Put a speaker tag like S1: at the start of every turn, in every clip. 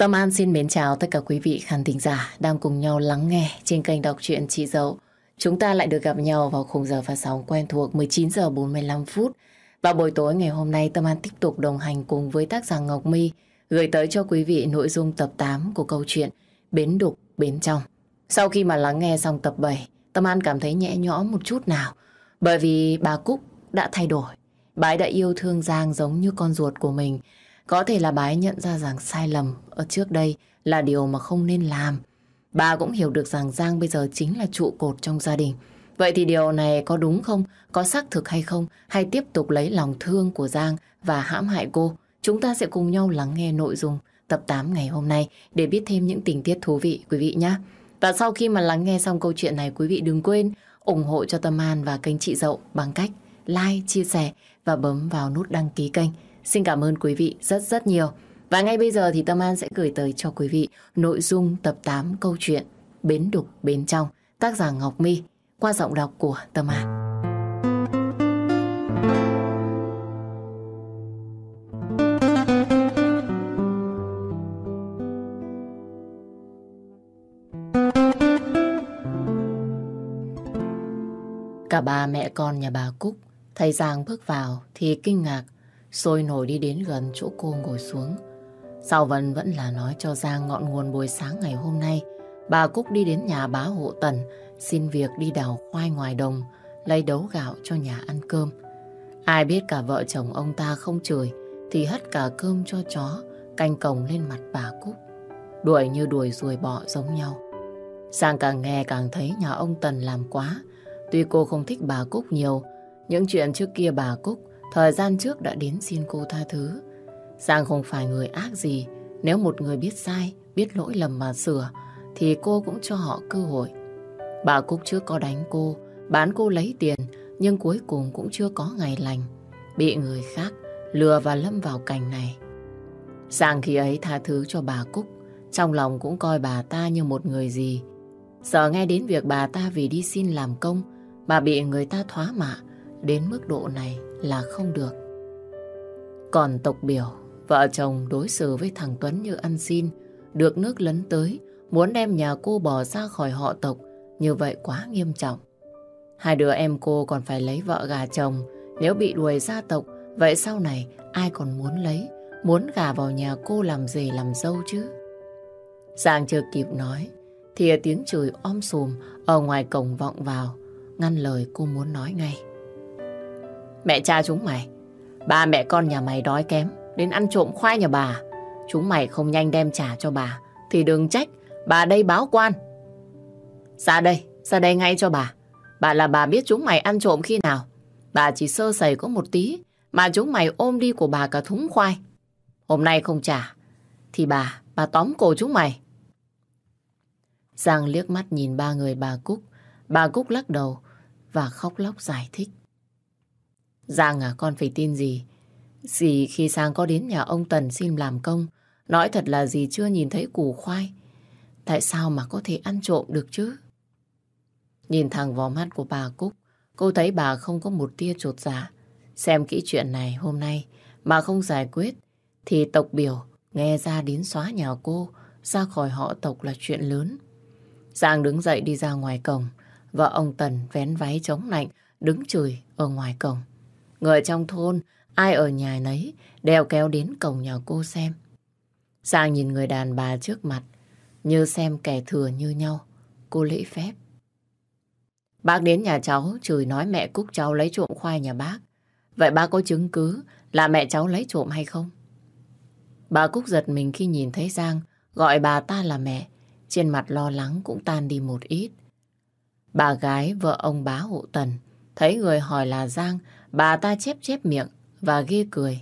S1: Tâm An xin mến chào tất cả quý vị khán thính giả đang cùng nhau lắng nghe trên kênh đọc truyện Chị Dậu. Chúng ta lại được gặp nhau vào khung giờ phát sóng quen thuộc 19 giờ 45 phút. Và buổi tối ngày hôm nay Tâm An tiếp tục đồng hành cùng với tác giả Ngọc My gửi tới cho quý vị nội dung tập 8 của câu chuyện Bến Đục Bến Trong. Sau khi mà lắng nghe xong tập 7, Tâm An cảm thấy nhẹ nhõm một chút nào bởi vì bà Cúc đã thay đổi. Bà ấy đã yêu thương Giang giống như con ruột của mình có thể là bà ấy nhận ra rằng sai lầm ở trước đây là điều mà không nên làm. Bà cũng hiểu được rằng Giang bây giờ chính là trụ cột trong gia đình. Vậy thì điều này có đúng không? Có xác thực hay không? Hay tiếp tục lấy lòng thương của Giang và hãm hại cô? Chúng ta sẽ cùng nhau lắng nghe nội dung tập 8 ngày hôm nay để biết thêm những tình tiết thú vị quý vị nhé. Và sau khi mà lắng nghe xong câu chuyện này quý vị đừng quên ủng hộ cho Tâm An và kênh Chị Dậu bằng cách like, chia sẻ và bấm vào nút đăng ký kênh Xin cảm ơn quý vị rất rất nhiều. Và ngay bây giờ thì Tâm An sẽ gửi tới cho quý vị nội dung tập 8 câu chuyện Bến Đục Bến Trong, tác giả Ngọc My, qua giọng đọc của Tâm An. Cả ba mẹ con nhà bà Cúc thấy Giang bước vào thì kinh ngạc sôi nổi đi đến gần chỗ cô ngồi xuống. Sau Vân vẫn là nói cho Giang ngọn nguồn buổi sáng ngày hôm nay. Bà Cúc đi đến nhà bá hộ Tần, xin việc đi đào khoai ngoài đồng, lấy đấu gạo cho nhà ăn cơm. Ai biết cả vợ chồng ông ta không chửi, thì hất cả cơm cho chó, canh cổng lên mặt bà Cúc. Đuổi như đuổi ruồi bọ giống nhau. sang càng nghe càng thấy nhà ông Tần làm quá. Tuy cô không thích bà Cúc nhiều, những chuyện trước kia bà Cúc Thời gian trước đã đến xin cô tha thứ. Giang không phải người ác gì. Nếu một người biết sai, biết lỗi lầm mà sửa, thì cô cũng cho họ cơ hội. Bà Cúc chưa có đánh cô, bán cô lấy tiền, nhưng cuối cùng cũng chưa có ngày lành. Bị người khác lừa và lâm vào cảnh này. Giang khi ấy tha thứ cho bà Cúc, trong lòng cũng coi bà ta như một người gì. Sợ nghe đến việc bà ta vì đi xin làm công mà bị người ta thoá mạ đến mức độ này là không được. Còn tộc biểu, vợ chồng đối xử với thằng Tuấn như ăn xin, được nước lấn tới, muốn đem nhà cô bỏ ra khỏi họ tộc, như vậy quá nghiêm trọng. Hai đứa em cô còn phải lấy vợ gà chồng, nếu bị đuổi gia tộc, vậy sau này ai còn muốn lấy, muốn gà vào nhà cô làm gì làm dâu chứ? Giang chưa kịp nói, thì tiếng chửi om sùm ở ngoài cổng vọng vào, ngăn lời cô muốn nói ngay. Mẹ cha chúng mày, ba mẹ con nhà mày đói kém, đến ăn trộm khoai nhà bà. Chúng mày không nhanh đem trả cho bà, thì đừng trách, bà đây báo quan. Ra đây, ra đây ngay cho bà. Bà là bà biết chúng mày ăn trộm khi nào. Bà chỉ sơ sẩy có một tí, mà chúng mày ôm đi của bà cả thúng khoai. Hôm nay không trả, thì bà, bà tóm cổ chúng mày. Giang liếc mắt nhìn ba người bà Cúc. Bà Cúc lắc đầu và khóc lóc giải thích. Giang à, con phải tin gì? Dì khi sang có đến nhà ông Tần xin làm công, nói thật là dì chưa nhìn thấy củ khoai. Tại sao mà có thể ăn trộm được chứ? Nhìn thẳng vào mắt của bà Cúc, cô thấy bà không có một tia trột dạ. Xem kỹ chuyện này hôm nay mà không giải quyết, thì tộc biểu nghe ra đến xóa nhà cô, ra khỏi họ tộc là chuyện lớn. Giang đứng dậy đi ra ngoài cổng, vợ ông Tần vén váy chống lạnh, đứng chửi ở ngoài cổng. Người trong thôn, ai ở nhà nấy, đều kéo đến cổng nhà cô xem. Sang nhìn người đàn bà trước mặt, như xem kẻ thừa như nhau. Cô lễ phép. Bác đến nhà cháu chửi nói mẹ Cúc cháu lấy trộm khoai nhà bác. Vậy bác có chứng cứ là mẹ cháu lấy trộm hay không? Bà Cúc giật mình khi nhìn thấy Giang gọi bà ta là mẹ. Trên mặt lo lắng cũng tan đi một ít. Bà gái vợ ông bá hộ tần thấy người hỏi là Giang Bà ta chép chép miệng và ghê cười.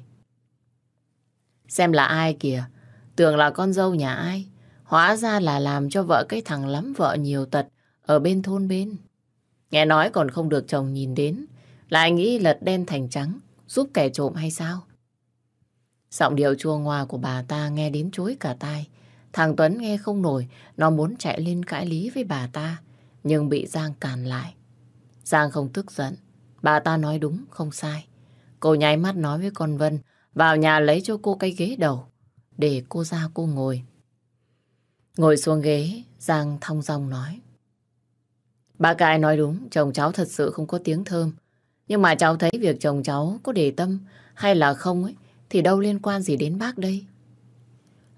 S1: Xem là ai kìa, tưởng là con dâu nhà ai. Hóa ra là làm cho vợ cái thằng lắm vợ nhiều tật ở bên thôn bên. Nghe nói còn không được chồng nhìn đến, lại nghĩ lật đen thành trắng, giúp kẻ trộm hay sao? Giọng điệu chua ngoa của bà ta nghe đến chối cả tai. Thằng Tuấn nghe không nổi, nó muốn chạy lên cãi lý với bà ta, nhưng bị Giang cản lại. Giang không tức giận, Bà ta nói đúng, không sai. Cô nháy mắt nói với con Vân, vào nhà lấy cho cô cái ghế đầu, để cô ra cô ngồi. Ngồi xuống ghế, Giang thong dong nói. Bà Cải nói đúng, chồng cháu thật sự không có tiếng thơm. Nhưng mà cháu thấy việc chồng cháu có để tâm hay là không ấy, thì đâu liên quan gì đến bác đây.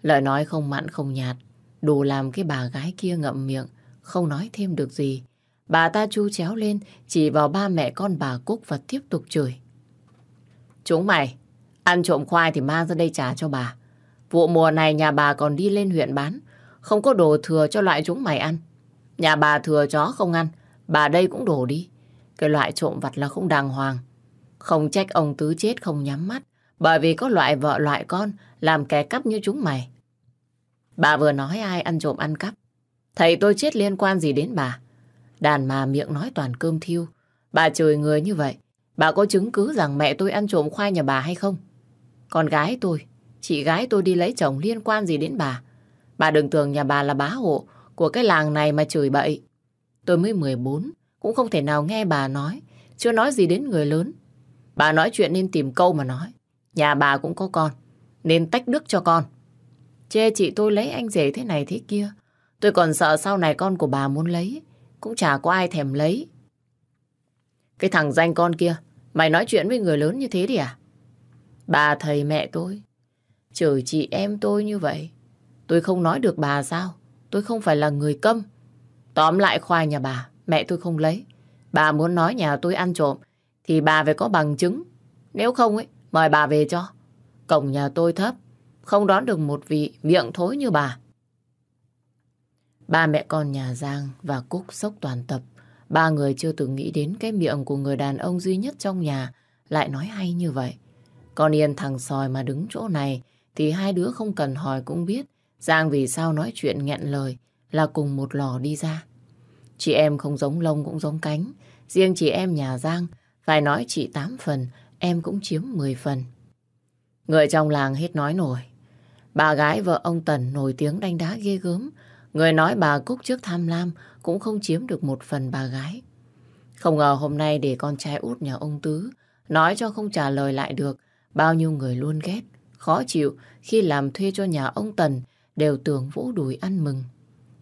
S1: Lời nói không mặn không nhạt, đủ làm cái bà gái kia ngậm miệng, không nói thêm được gì. Bà ta chu chéo lên, chỉ vào ba mẹ con bà Cúc và tiếp tục chửi. Chúng mày, ăn trộm khoai thì mang ra đây trả cho bà. Vụ mùa này nhà bà còn đi lên huyện bán, không có đồ thừa cho loại chúng mày ăn. Nhà bà thừa chó không ăn, bà đây cũng đổ đi. Cái loại trộm vặt là không đàng hoàng. Không trách ông Tứ chết không nhắm mắt, bởi vì có loại vợ loại con làm kẻ cắp như chúng mày. Bà vừa nói ai ăn trộm ăn cắp. Thầy tôi chết liên quan gì đến bà? Đàn mà miệng nói toàn cơm thiêu. Bà chửi người như vậy. Bà có chứng cứ rằng mẹ tôi ăn trộm khoai nhà bà hay không? Con gái tôi, chị gái tôi đi lấy chồng liên quan gì đến bà? Bà đừng tưởng nhà bà là bá hộ của cái làng này mà chửi bậy. Tôi mới 14, cũng không thể nào nghe bà nói, chưa nói gì đến người lớn. Bà nói chuyện nên tìm câu mà nói. Nhà bà cũng có con, nên tách đức cho con. Chê chị tôi lấy anh rể thế này thế kia. Tôi còn sợ sau này con của bà muốn lấy, cũng chả có ai thèm lấy. Cái thằng danh con kia, mày nói chuyện với người lớn như thế đi à? Bà thầy mẹ tôi, chửi chị em tôi như vậy. Tôi không nói được bà sao? Tôi không phải là người câm. Tóm lại khoai nhà bà, mẹ tôi không lấy. Bà muốn nói nhà tôi ăn trộm, thì bà phải có bằng chứng. Nếu không ấy, mời bà về cho. Cổng nhà tôi thấp, không đón được một vị miệng thối như bà. Ba mẹ con nhà Giang và Cúc sốc toàn tập. Ba người chưa từng nghĩ đến cái miệng của người đàn ông duy nhất trong nhà lại nói hay như vậy. Con Yên thằng sòi mà đứng chỗ này thì hai đứa không cần hỏi cũng biết Giang vì sao nói chuyện nghẹn lời là cùng một lò đi ra. Chị em không giống lông cũng giống cánh. Riêng chị em nhà Giang phải nói chị 8 phần, em cũng chiếm 10 phần. Người trong làng hết nói nổi. Bà gái vợ ông Tần nổi tiếng đánh đá ghê gớm. Người nói bà Cúc trước tham lam cũng không chiếm được một phần bà gái. Không ngờ hôm nay để con trai út nhà ông Tứ nói cho không trả lời lại được bao nhiêu người luôn ghét, khó chịu khi làm thuê cho nhà ông Tần đều tưởng vỗ đùi ăn mừng.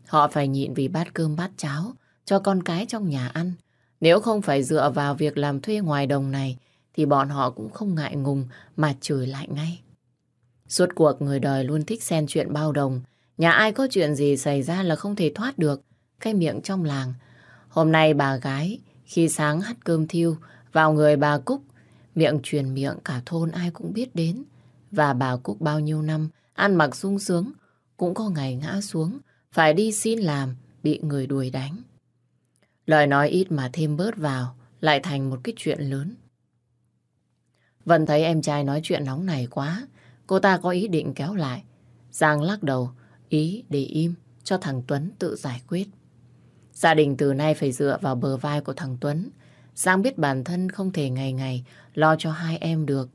S1: Họ phải nhịn vì bát cơm bát cháo cho con cái trong nhà ăn. Nếu không phải dựa vào việc làm thuê ngoài đồng này thì bọn họ cũng không ngại ngùng mà chửi lại ngay. Suốt cuộc người đời luôn thích xen chuyện bao đồng. Nhà ai có chuyện gì xảy ra là không thể thoát được. Cái miệng trong làng. Hôm nay bà gái khi sáng hắt cơm thiêu vào người bà Cúc. Miệng truyền miệng cả thôn ai cũng biết đến. Và bà Cúc bao nhiêu năm ăn mặc sung sướng cũng có ngày ngã xuống, phải đi xin làm, bị người đuổi đánh. Lời nói ít mà thêm bớt vào, lại thành một cái chuyện lớn. Vân thấy em trai nói chuyện nóng này quá, cô ta có ý định kéo lại. Giang lắc đầu, ý để im cho thằng Tuấn tự giải quyết. Gia đình từ nay phải dựa vào bờ vai của thằng Tuấn. Giang biết bản thân không thể ngày ngày lo cho hai em được.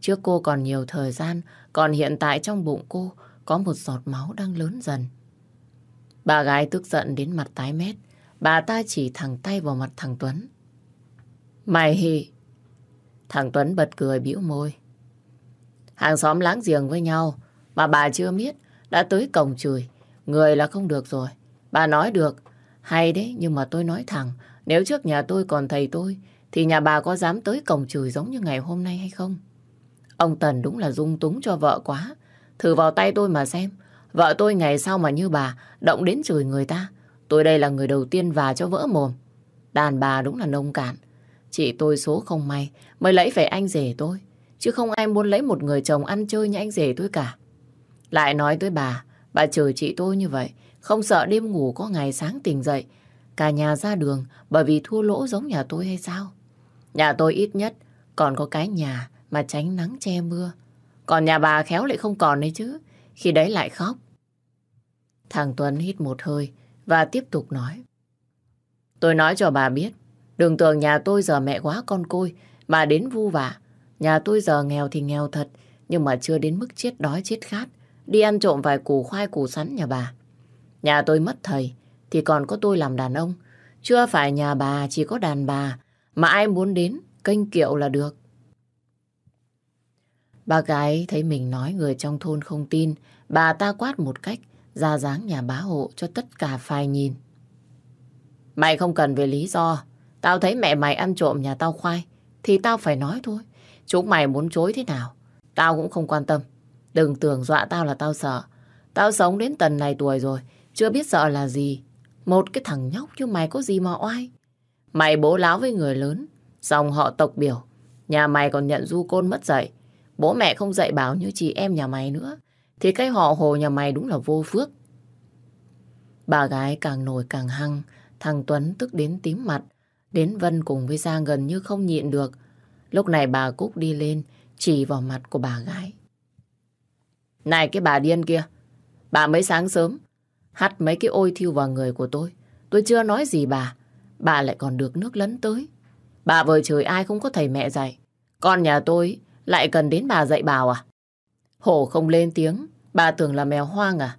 S1: Trước cô còn nhiều thời gian, còn hiện tại trong bụng cô có một giọt máu đang lớn dần. Bà gái tức giận đến mặt tái mét. Bà ta chỉ thẳng tay vào mặt thằng Tuấn. Mày hì. Thằng Tuấn bật cười bĩu môi. Hàng xóm láng giềng với nhau mà bà chưa biết đã tới cổng chửi. Người là không được rồi. Bà nói được. Hay đấy nhưng mà tôi nói thẳng nếu trước nhà tôi còn thầy tôi thì nhà bà có dám tới cổng chửi giống như ngày hôm nay hay không? Ông Tần đúng là dung túng cho vợ quá. Thử vào tay tôi mà xem. Vợ tôi ngày sau mà như bà, động đến chửi người ta. Tôi đây là người đầu tiên và cho vỡ mồm. Đàn bà đúng là nông cạn. Chị tôi số không may, mới lấy phải anh rể tôi. Chứ không ai muốn lấy một người chồng ăn chơi như anh rể tôi cả. Lại nói tới bà, bà chửi chị tôi như vậy. Không sợ đêm ngủ có ngày sáng tỉnh dậy. Cả nhà ra đường bởi vì thua lỗ giống nhà tôi hay sao? Nhà tôi ít nhất còn có cái nhà mà tránh nắng che mưa. Còn nhà bà khéo lại không còn đấy chứ. Khi đấy lại khóc. Thằng Tuấn hít một hơi và tiếp tục nói. Tôi nói cho bà biết, đừng tưởng nhà tôi giờ mẹ quá con côi mà đến vu vả. Nhà tôi giờ nghèo thì nghèo thật, nhưng mà chưa đến mức chết đói chết khát. Đi ăn trộm vài củ khoai củ sắn nhà bà. Nhà tôi mất thầy, thì còn có tôi làm đàn ông. Chưa phải nhà bà chỉ có đàn bà, mà ai muốn đến, kênh kiệu là được. Bà gái thấy mình nói người trong thôn không tin, bà ta quát một cách, ra dáng nhà bá hộ cho tất cả phai nhìn. Mày không cần về lý do. Tao thấy mẹ mày ăn trộm nhà tao khoai, thì tao phải nói thôi. Chúng mày muốn chối thế nào, tao cũng không quan tâm. Đừng tưởng dọa tao là tao sợ. Tao sống đến tần này tuổi rồi, chưa biết sợ là gì. Một cái thằng nhóc như mày có gì mà oai. Mày bố láo với người lớn, dòng họ tộc biểu. Nhà mày còn nhận du côn mất dạy. Bố mẹ không dạy bảo như chị em nhà mày nữa. Thì cái họ hồ nhà mày đúng là vô phước. Bà gái càng nổi càng hăng, thằng Tuấn tức đến tím mặt. Đến Vân cùng với Giang gần như không nhịn được. Lúc này bà Cúc đi lên, chỉ vào mặt của bà gái. Này cái bà điên kia, bà mới sáng sớm, hắt mấy cái ôi thiêu vào người của tôi. Tôi chưa nói gì bà, bà lại còn được nước lấn tới. Bà vời trời ai không có thầy mẹ dạy. Con nhà tôi lại cần đến bà dạy bảo à? Hổ không lên tiếng, bà tưởng là mèo hoang à?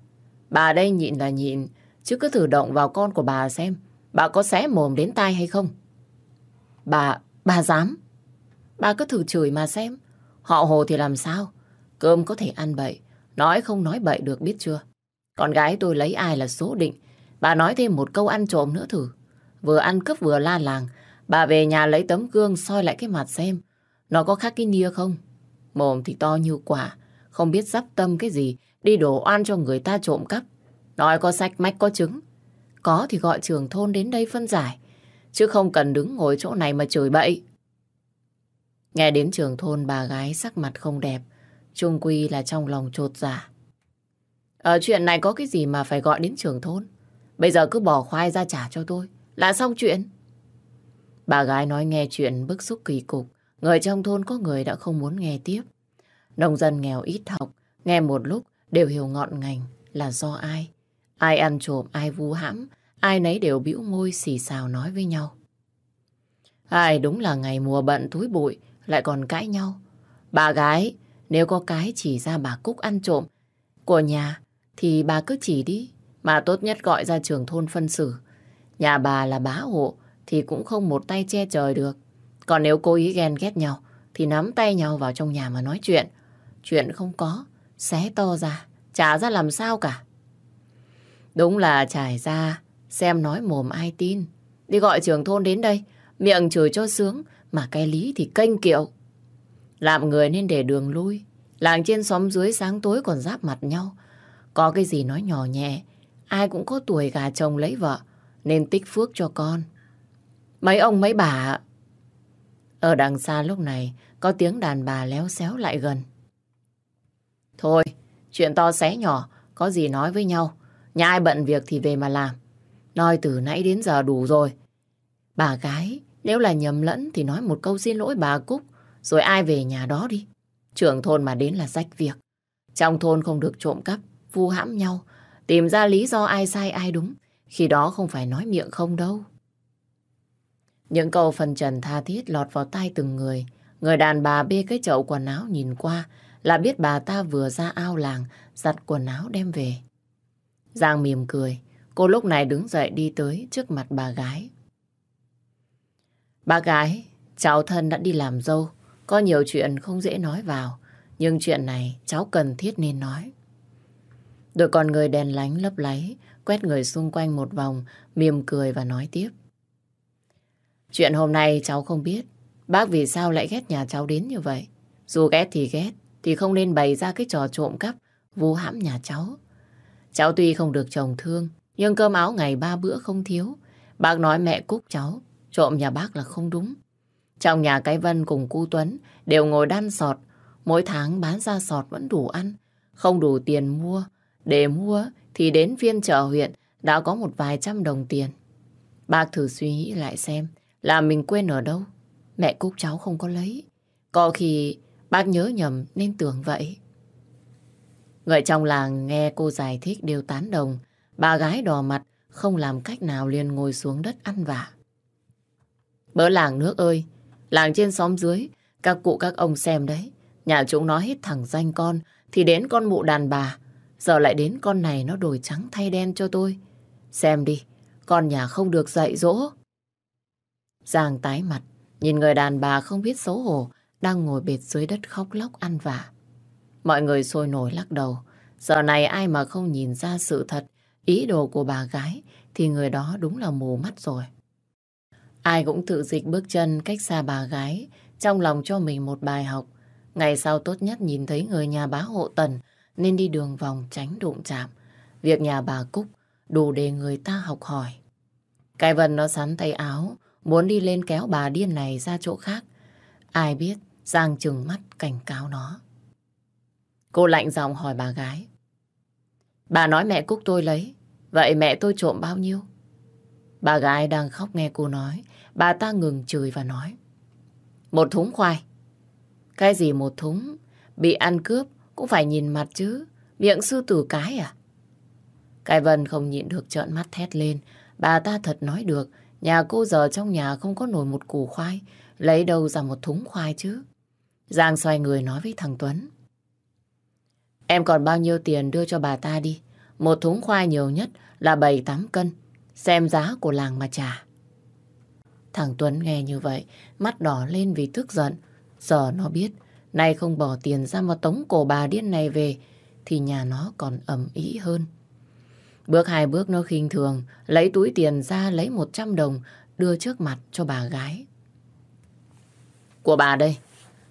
S1: Bà đây nhịn là nhịn, chứ cứ thử động vào con của bà xem, bà có xé mồm đến tai hay không? Bà, bà dám. Bà cứ thử chửi mà xem, họ hồ thì làm sao? Cơm có thể ăn bậy, nói không nói bậy được biết chưa? Con gái tôi lấy ai là số định, bà nói thêm một câu ăn trộm nữa thử. Vừa ăn cướp vừa la làng, bà về nhà lấy tấm gương soi lại cái mặt xem, nó có khác cái nia không? Mồm thì to như quả, không biết dắp tâm cái gì, đi đổ oan cho người ta trộm cắp. Nói có sách mách có trứng. Có thì gọi trưởng thôn đến đây phân giải, chứ không cần đứng ngồi chỗ này mà chửi bậy. Nghe đến trường thôn bà gái sắc mặt không đẹp, trung quy là trong lòng trột giả. Ở chuyện này có cái gì mà phải gọi đến trường thôn? Bây giờ cứ bỏ khoai ra trả cho tôi, là xong chuyện. Bà gái nói nghe chuyện bức xúc kỳ cục, người trong thôn có người đã không muốn nghe tiếp. Nông dân nghèo ít học, nghe một lúc đều hiểu ngọn ngành là do ai. Ai ăn trộm, ai vu hãm, ai nấy đều bĩu môi xì xào nói với nhau. Ai đúng là ngày mùa bận túi bụi, lại còn cãi nhau. Bà gái, nếu có cái chỉ ra bà Cúc ăn trộm của nhà, thì bà cứ chỉ đi, mà tốt nhất gọi ra trường thôn phân xử. Nhà bà là bá hộ, thì cũng không một tay che trời được. Còn nếu cố ý ghen ghét nhau, thì nắm tay nhau vào trong nhà mà nói chuyện. Chuyện không có, xé to ra, trả ra làm sao cả. Đúng là trải ra, xem nói mồm ai tin. Đi gọi trường thôn đến đây, miệng chửi cho sướng, mà cái lý thì kênh kiệu. Làm người nên để đường lui. Làng trên xóm dưới sáng tối còn giáp mặt nhau. Có cái gì nói nhỏ nhẹ, ai cũng có tuổi gà chồng lấy vợ, nên tích phước cho con. Mấy ông mấy bà... Ở đằng xa lúc này, có tiếng đàn bà léo xéo lại gần. Thôi, chuyện to xé nhỏ, có gì nói với nhau. Nhà ai bận việc thì về mà làm. Nói từ nãy đến giờ đủ rồi. Bà gái, nếu là nhầm lẫn thì nói một câu xin lỗi bà Cúc, rồi ai về nhà đó đi. Trưởng thôn mà đến là rách việc. Trong thôn không được trộm cắp, vu hãm nhau, tìm ra lý do ai sai ai đúng. Khi đó không phải nói miệng không đâu. Những câu phần trần tha thiết lọt vào tai từng người. Người đàn bà bê cái chậu quần áo nhìn qua là biết bà ta vừa ra ao làng giặt quần áo đem về. Giang mỉm cười. Cô lúc này đứng dậy đi tới trước mặt bà gái. Bà gái, cháu thân đã đi làm dâu. Có nhiều chuyện không dễ nói vào. Nhưng chuyện này cháu cần thiết nên nói. Đội con người đèn lánh lấp láy, quét người xung quanh một vòng, mỉm cười và nói tiếp. Chuyện hôm nay cháu không biết. Bác vì sao lại ghét nhà cháu đến như vậy? Dù ghét thì ghét, thì không nên bày ra cái trò trộm cắp, vu hãm nhà cháu. Cháu tuy không được chồng thương, nhưng cơm áo ngày ba bữa không thiếu. Bác nói mẹ cúc cháu, trộm nhà bác là không đúng. Trong nhà cái Vân cùng cu Tuấn đều ngồi đan sọt, mỗi tháng bán ra sọt vẫn đủ ăn, không đủ tiền mua. Để mua thì đến phiên chợ huyện đã có một vài trăm đồng tiền. Bác thử suy nghĩ lại xem, là mình quên ở đâu? Mẹ Cúc cháu không có lấy. Có khi bác nhớ nhầm nên tưởng vậy. Người trong làng nghe cô giải thích đều tán đồng. Bà gái đỏ mặt không làm cách nào liền ngồi xuống đất ăn vả. Bỡ làng nước ơi, làng trên xóm dưới, các cụ các ông xem đấy. Nhà chúng nó hết thẳng danh con, thì đến con mụ đàn bà. Giờ lại đến con này nó đổi trắng thay đen cho tôi. Xem đi, con nhà không được dạy dỗ. Giang tái mặt, nhìn người đàn bà không biết xấu hổ, đang ngồi bệt dưới đất khóc lóc ăn vả. Mọi người sôi nổi lắc đầu. Giờ này ai mà không nhìn ra sự thật, ý đồ của bà gái, thì người đó đúng là mù mắt rồi. Ai cũng tự dịch bước chân cách xa bà gái, trong lòng cho mình một bài học. Ngày sau tốt nhất nhìn thấy người nhà bá hộ tần, nên đi đường vòng tránh đụng chạm. Việc nhà bà Cúc đủ để người ta học hỏi. Cái vần nó sắn tay áo, muốn đi lên kéo bà điên này ra chỗ khác. Ai biết, Giang trừng mắt cảnh cáo nó. Cô lạnh giọng hỏi bà gái. Bà nói mẹ Cúc tôi lấy, vậy mẹ tôi trộm bao nhiêu? Bà gái đang khóc nghe cô nói, bà ta ngừng chửi và nói. Một thúng khoai. Cái gì một thúng? Bị ăn cướp cũng phải nhìn mặt chứ. Miệng sư tử cái à? Cái Vân không nhịn được trợn mắt thét lên. Bà ta thật nói được. Nhà cô giờ trong nhà không có nổi một củ khoai. Lấy đâu ra một thúng khoai chứ? Giang xoay người nói với thằng Tuấn. Em còn bao nhiêu tiền đưa cho bà ta đi. Một thúng khoai nhiều nhất là 7-8 cân. Xem giá của làng mà trả. Thằng Tuấn nghe như vậy, mắt đỏ lên vì tức giận. Giờ nó biết, nay không bỏ tiền ra mà tống cổ bà điên này về, thì nhà nó còn ẩm ý hơn. Bước hai bước nó khinh thường, lấy túi tiền ra lấy 100 đồng, đưa trước mặt cho bà gái. Của bà đây,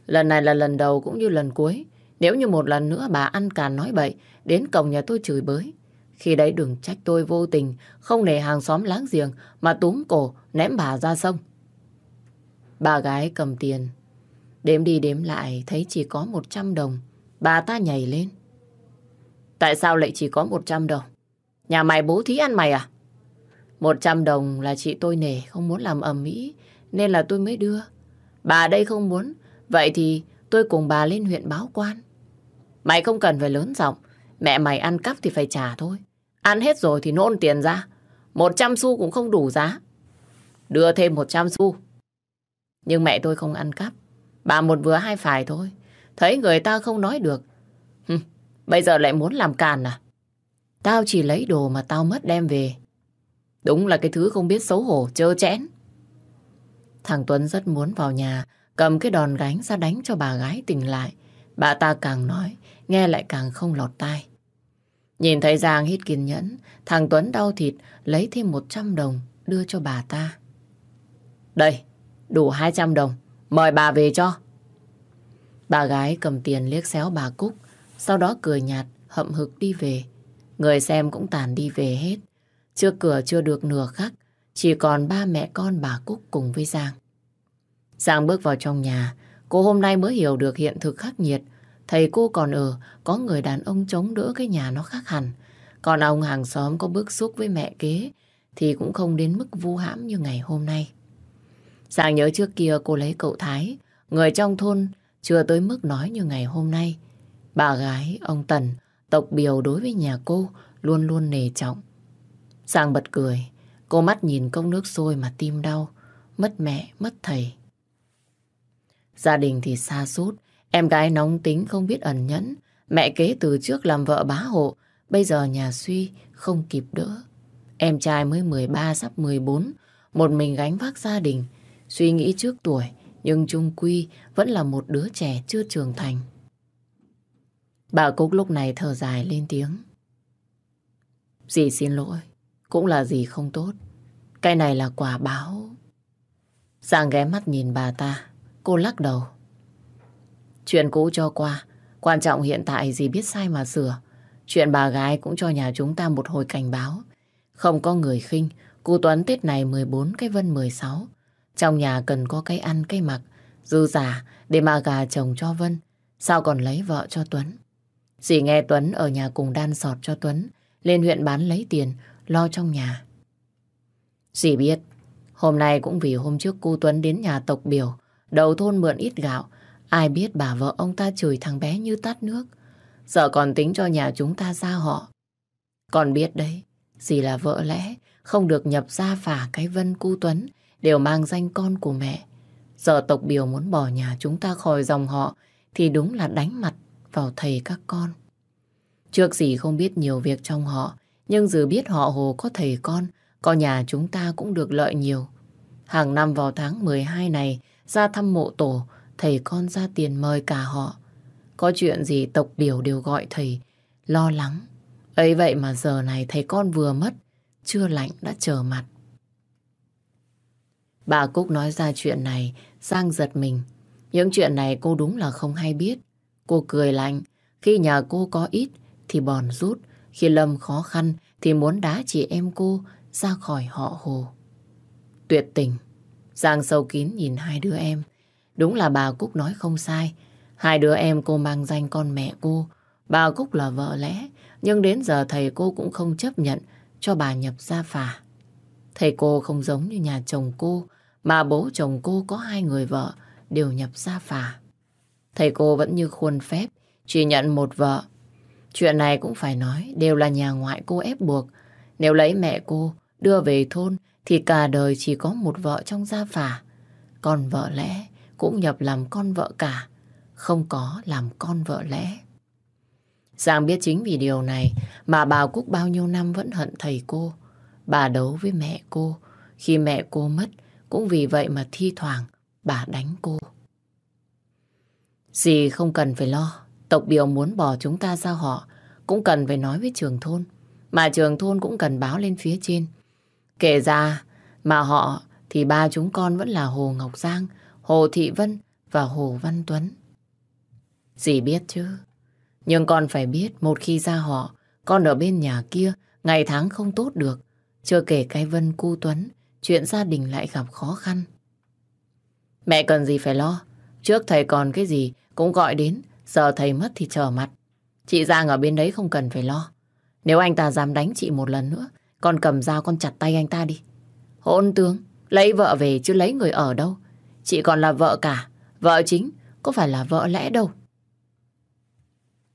S1: lần này là lần đầu cũng như lần cuối. Nếu như một lần nữa bà ăn càn nói bậy, đến cổng nhà tôi chửi bới. Khi đấy đừng trách tôi vô tình, không nể hàng xóm láng giềng mà túm cổ ném bà ra sông. Bà gái cầm tiền, đếm đi đếm lại thấy chỉ có 100 đồng. Bà ta nhảy lên. Tại sao lại chỉ có 100 đồng? Nhà mày bố thí ăn mày à? 100 đồng là chị tôi nể, không muốn làm ầm mỹ nên là tôi mới đưa. Bà đây không muốn, vậy thì tôi cùng bà lên huyện báo quan. Mày không cần phải lớn giọng, mẹ mày ăn cắp thì phải trả thôi. Ăn hết rồi thì nôn tiền ra. 100 xu cũng không đủ giá. Đưa thêm 100 xu. Nhưng mẹ tôi không ăn cắp. Bà một vừa hai phải thôi. Thấy người ta không nói được. Hừ, bây giờ lại muốn làm càn à? Tao chỉ lấy đồ mà tao mất đem về. Đúng là cái thứ không biết xấu hổ, chơ chẽn. Thằng Tuấn rất muốn vào nhà, cầm cái đòn gánh ra đánh cho bà gái tỉnh lại. Bà ta càng nói, nghe lại càng không lọt tai. Nhìn thấy Giang hít kiên nhẫn, thằng Tuấn đau thịt lấy thêm 100 đồng đưa cho bà ta. Đây, đủ 200 đồng, mời bà về cho. Bà gái cầm tiền liếc xéo bà Cúc, sau đó cười nhạt, hậm hực đi về. Người xem cũng tàn đi về hết. Trước cửa chưa được nửa khắc, chỉ còn ba mẹ con bà Cúc cùng với Giang. Giang bước vào trong nhà, cô hôm nay mới hiểu được hiện thực khắc nghiệt. Thầy cô còn ở, có người đàn ông chống đỡ cái nhà nó khác hẳn. Còn ông hàng xóm có bức xúc với mẹ kế, thì cũng không đến mức vu hãm như ngày hôm nay. Giang nhớ trước kia cô lấy cậu Thái, người trong thôn chưa tới mức nói như ngày hôm nay. Bà gái, ông Tần, tộc biểu đối với nhà cô luôn luôn nề trọng. Giang bật cười, cô mắt nhìn cốc nước sôi mà tim đau, mất mẹ, mất thầy. Gia đình thì xa sút em gái nóng tính không biết ẩn nhẫn, mẹ kế từ trước làm vợ bá hộ, bây giờ nhà suy không kịp đỡ. Em trai mới 13 sắp 14, một mình gánh vác gia đình, suy nghĩ trước tuổi, nhưng trung quy vẫn là một đứa trẻ chưa trưởng thành. Bà Cúc lúc này thở dài lên tiếng. Dì xin lỗi, cũng là gì không tốt. Cái này là quả báo. Giang ghé mắt nhìn bà ta, cô lắc đầu. Chuyện cũ cho qua, quan trọng hiện tại dì biết sai mà sửa. Chuyện bà gái cũng cho nhà chúng ta một hồi cảnh báo. Không có người khinh, cô Tuấn Tết này 14 cái Vân 16. Trong nhà cần có cái ăn cái mặc, dư giả để mà gà chồng cho Vân. Sao còn lấy vợ cho Tuấn? Dì nghe Tuấn ở nhà cùng đan sọt cho Tuấn, lên huyện bán lấy tiền, lo trong nhà. Dì biết, hôm nay cũng vì hôm trước cô Tuấn đến nhà tộc biểu, đầu thôn mượn ít gạo, ai biết bà vợ ông ta chửi thằng bé như tắt nước. Giờ còn tính cho nhà chúng ta ra họ. Còn biết đấy, dì là vợ lẽ, không được nhập ra phả cái Vân cu Tuấn, đều mang danh con của mẹ. Giờ tộc biểu muốn bỏ nhà chúng ta khỏi dòng họ, thì đúng là đánh mặt vào thầy các con. Trước gì không biết nhiều việc trong họ, nhưng dù biết họ hồ có thầy con, có nhà chúng ta cũng được lợi nhiều. Hàng năm vào tháng 12 này, ra thăm mộ tổ, thầy con ra tiền mời cả họ. Có chuyện gì tộc biểu đều gọi thầy lo lắng. ấy vậy mà giờ này thầy con vừa mất, chưa lạnh đã trở mặt. Bà Cúc nói ra chuyện này, Giang giật mình. Những chuyện này cô đúng là không hay biết. Cô cười lạnh, khi nhà cô có ít thì bòn rút, khi Lâm khó khăn thì muốn đá chị em cô ra khỏi họ hồ. Tuyệt tình. Giang sâu kín nhìn hai đứa em. Đúng là bà Cúc nói không sai. Hai đứa em cô mang danh con mẹ cô. Bà Cúc là vợ lẽ, nhưng đến giờ thầy cô cũng không chấp nhận cho bà nhập gia phả. Thầy cô không giống như nhà chồng cô, mà bố chồng cô có hai người vợ đều nhập gia phả. Thầy cô vẫn như khuôn phép, chỉ nhận một vợ. Chuyện này cũng phải nói, đều là nhà ngoại cô ép buộc. Nếu lấy mẹ cô đưa về thôn thì cả đời chỉ có một vợ trong gia phả. Còn vợ lẽ cũng nhập làm con vợ cả, không có làm con vợ lẽ. Giang biết chính vì điều này mà bà Cúc bao nhiêu năm vẫn hận thầy cô. Bà đấu với mẹ cô. Khi mẹ cô mất, cũng vì vậy mà thi thoảng bà đánh cô. Dì không cần phải lo. Tộc biểu muốn bỏ chúng ta ra họ, cũng cần phải nói với trường thôn. Mà trường thôn cũng cần báo lên phía trên. Kể ra mà họ thì ba chúng con vẫn là Hồ Ngọc Giang, Hồ Thị Vân và Hồ Văn Tuấn. Dì biết chứ. Nhưng con phải biết một khi ra họ, con ở bên nhà kia, ngày tháng không tốt được. Chưa kể cái Vân Cu Tuấn, chuyện gia đình lại gặp khó khăn. Mẹ cần gì phải lo. Trước thầy còn cái gì cũng gọi đến, giờ thầy mất thì trở mặt. Chị Giang ở bên đấy không cần phải lo. Nếu anh ta dám đánh chị một lần nữa, con cầm dao con chặt tay anh ta đi. Hôn tướng, lấy vợ về chứ lấy người ở đâu. Chị còn là vợ cả, vợ chính, có phải là vợ lẽ đâu.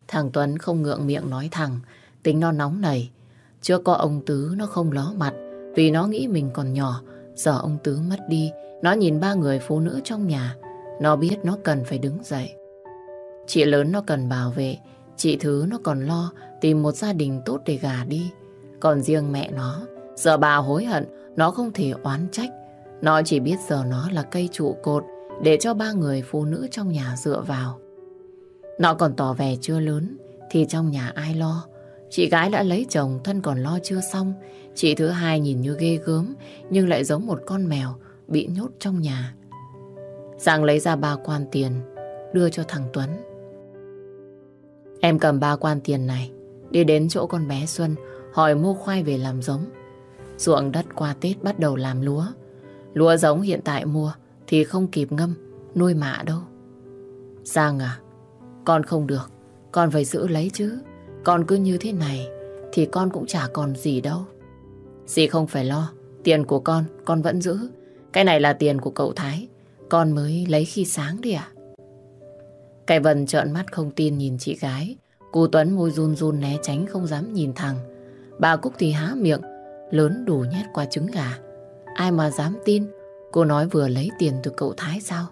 S1: Thằng Tuấn không ngượng miệng nói thẳng, tính nó nóng nảy. Chưa có ông Tứ nó không ló mặt, vì nó nghĩ mình còn nhỏ. Giờ ông Tứ mất đi, nó nhìn ba người phụ nữ trong nhà. Nó biết nó cần phải đứng dậy. Chị lớn nó cần bảo vệ, chị Thứ nó còn lo tìm một gia đình tốt để gả đi. Còn riêng mẹ nó, giờ bà hối hận, nó không thể oán trách. Nó chỉ biết giờ nó là cây trụ cột để cho ba người phụ nữ trong nhà dựa vào. Nó còn tỏ vẻ chưa lớn thì trong nhà ai lo. Chị gái đã lấy chồng thân còn lo chưa xong. Chị thứ hai nhìn như ghê gớm nhưng lại giống một con mèo bị nhốt trong nhà. Giang lấy ra ba quan tiền đưa cho thằng Tuấn. Em cầm ba quan tiền này đi đến chỗ con bé Xuân hỏi mua khoai về làm giống. Ruộng đất qua Tết bắt đầu làm lúa. Lúa giống hiện tại mua thì không kịp ngâm, nuôi mạ đâu. Giang à, con không được, con phải giữ lấy chứ. Con cứ như thế này thì con cũng chả còn gì đâu. Dì không phải lo, tiền của con, con vẫn giữ. Cái này là tiền của cậu Thái, con mới lấy khi sáng đi à? Cái vần trợn mắt không tin nhìn chị gái. Cô Tuấn môi run run né tránh không dám nhìn thẳng. Bà Cúc thì há miệng, lớn đủ nhét qua trứng gà. Ai mà dám tin, cô nói vừa lấy tiền từ cậu Thái sao?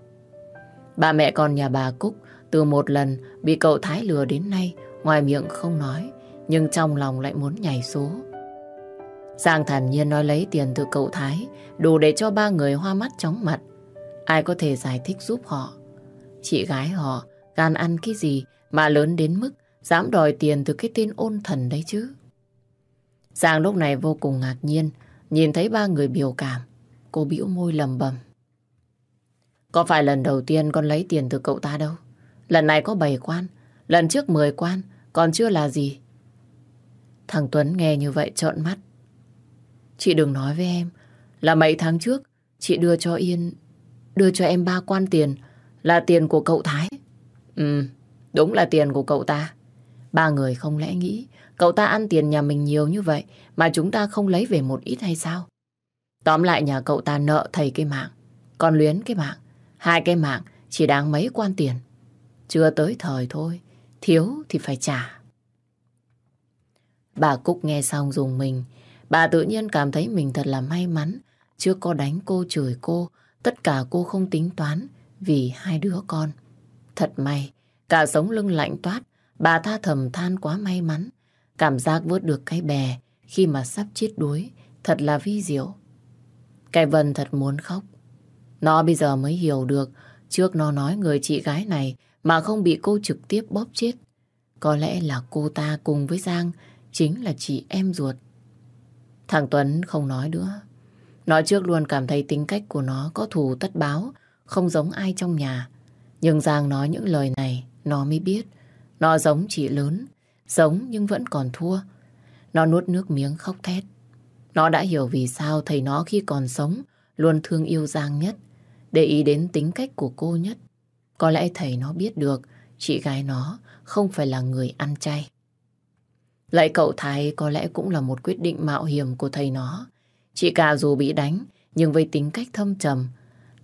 S1: Bà mẹ con nhà bà Cúc từ một lần bị cậu Thái lừa đến nay, ngoài miệng không nói, nhưng trong lòng lại muốn nhảy số. Giang thản nhiên nói lấy tiền từ cậu Thái, đủ để cho ba người hoa mắt chóng mặt. Ai có thể giải thích giúp họ? Chị gái họ gan ăn cái gì mà lớn đến mức dám đòi tiền từ cái tên ôn thần đấy chứ? Giang lúc này vô cùng ngạc nhiên, nhìn thấy ba người biểu cảm. Cô bĩu môi lầm bầm. Có phải lần đầu tiên con lấy tiền từ cậu ta đâu? Lần này có 7 quan, lần trước 10 quan, còn chưa là gì. Thằng Tuấn nghe như vậy trợn mắt. Chị đừng nói với em là mấy tháng trước chị đưa cho Yên, đưa cho em ba quan tiền là tiền của cậu Thái. Ừ, đúng là tiền của cậu ta. Ba người không lẽ nghĩ cậu ta ăn tiền nhà mình nhiều như vậy mà chúng ta không lấy về một ít hay sao? Tóm lại nhà cậu ta nợ thầy cái mạng, còn luyến cái mạng. Hai cái mạng chỉ đáng mấy quan tiền. Chưa tới thời thôi, thiếu thì phải trả. Bà Cúc nghe xong dùng mình, bà tự nhiên cảm thấy mình thật là may mắn. Chưa có đánh cô chửi cô, tất cả cô không tính toán vì hai đứa con. Thật may, cả sống lưng lạnh toát, bà tha thầm than quá may mắn. Cảm giác vớt được cái bè khi mà sắp chết đuối, thật là vi diệu. Cái Vân thật muốn khóc. Nó bây giờ mới hiểu được, trước nó nói người chị gái này mà không bị cô trực tiếp bóp chết. có lẽ là cô ta cùng với Giang chính là chị em ruột. Thằng Tuấn không nói nữa. Nói trước luôn cảm thấy tính cách của nó có thù tất báo, không giống ai trong nhà. Nhưng Giang nói những lời này, nó mới biết. Nó giống chị lớn, giống nhưng vẫn còn thua. Nó nuốt nước miếng khóc thét. Nó đã hiểu vì sao thầy nó khi còn sống luôn thương yêu Giang nhất, để ý đến tính cách của cô nhất. Có lẽ thầy nó biết được chị gái nó không phải là người ăn chay. Lại cậu Thái có lẽ cũng là một quyết định mạo hiểm của thầy nó. Chị cả dù bị đánh, nhưng với tính cách thâm trầm,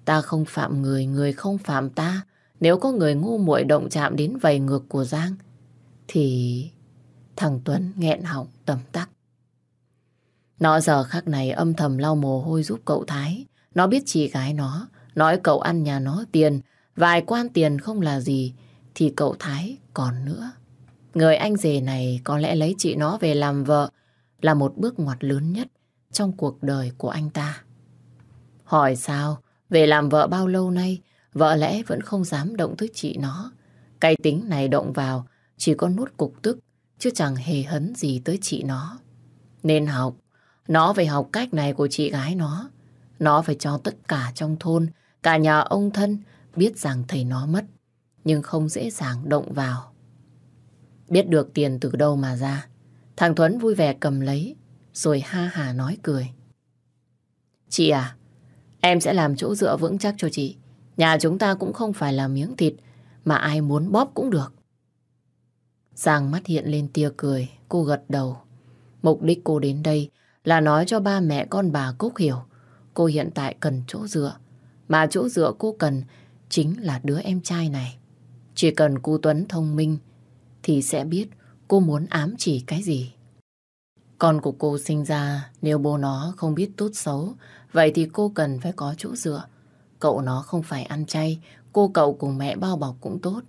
S1: ta không phạm người, người không phạm ta. Nếu có người ngu muội động chạm đến vầy ngược của Giang, thì thằng Tuấn nghẹn họng tầm tắc. Nó giờ khắc này âm thầm lau mồ hôi giúp cậu Thái. Nó biết chị gái nó, nói cậu ăn nhà nó tiền, vài quan tiền không là gì, thì cậu Thái còn nữa. Người anh rể này có lẽ lấy chị nó về làm vợ là một bước ngoặt lớn nhất trong cuộc đời của anh ta. Hỏi sao, về làm vợ bao lâu nay, vợ lẽ vẫn không dám động tới chị nó. Cái tính này động vào chỉ có nuốt cục tức, chứ chẳng hề hấn gì tới chị nó. Nên học, nó phải học cách này của chị gái nó. Nó phải cho tất cả trong thôn, cả nhà ông thân biết rằng thầy nó mất, nhưng không dễ dàng động vào. Biết được tiền từ đâu mà ra, thằng Thuấn vui vẻ cầm lấy, rồi ha hà nói cười. Chị à, em sẽ làm chỗ dựa vững chắc cho chị. Nhà chúng ta cũng không phải là miếng thịt mà ai muốn bóp cũng được. Giang mắt hiện lên tia cười, cô gật đầu. Mục đích cô đến đây là nói cho ba mẹ con bà Cúc hiểu cô hiện tại cần chỗ dựa. Mà chỗ dựa cô cần chính là đứa em trai này. Chỉ cần cô Tuấn thông minh thì sẽ biết cô muốn ám chỉ cái gì. Con của cô sinh ra nếu bố nó không biết tốt xấu vậy thì cô cần phải có chỗ dựa. Cậu nó không phải ăn chay cô cậu cùng mẹ bao bọc cũng tốt.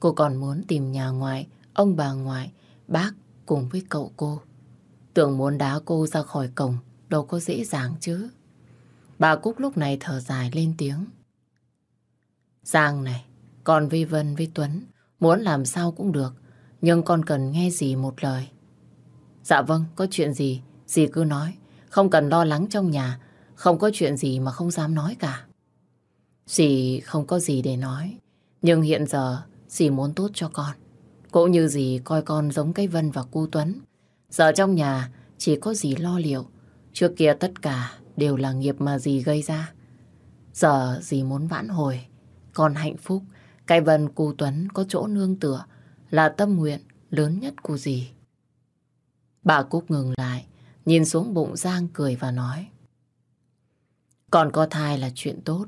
S1: Cô còn muốn tìm nhà ngoại ông bà ngoại, bác cùng với cậu cô. Tưởng muốn đá cô ra khỏi cổng đâu có dễ dàng chứ. Bà Cúc lúc này thở dài lên tiếng. Giang này, còn Vi Vân với Tuấn muốn làm sao cũng được, nhưng con cần nghe dì một lời. Dạ vâng, có chuyện gì, dì cứ nói. Không cần lo lắng trong nhà, không có chuyện gì mà không dám nói cả. Dì không có gì để nói, nhưng hiện giờ dì muốn tốt cho con. Cũng như dì coi con giống cái Vân và cu Tuấn. Giờ trong nhà chỉ có dì lo liệu. Trước kia tất cả đều là nghiệp mà dì gây ra. Giờ dì muốn vãn hồi. Con hạnh phúc, cái Vân cu Tuấn có chỗ nương tựa là tâm nguyện lớn nhất của dì. Bà Cúc ngừng lại, nhìn xuống bụng Giang cười và nói. Còn có thai là chuyện tốt,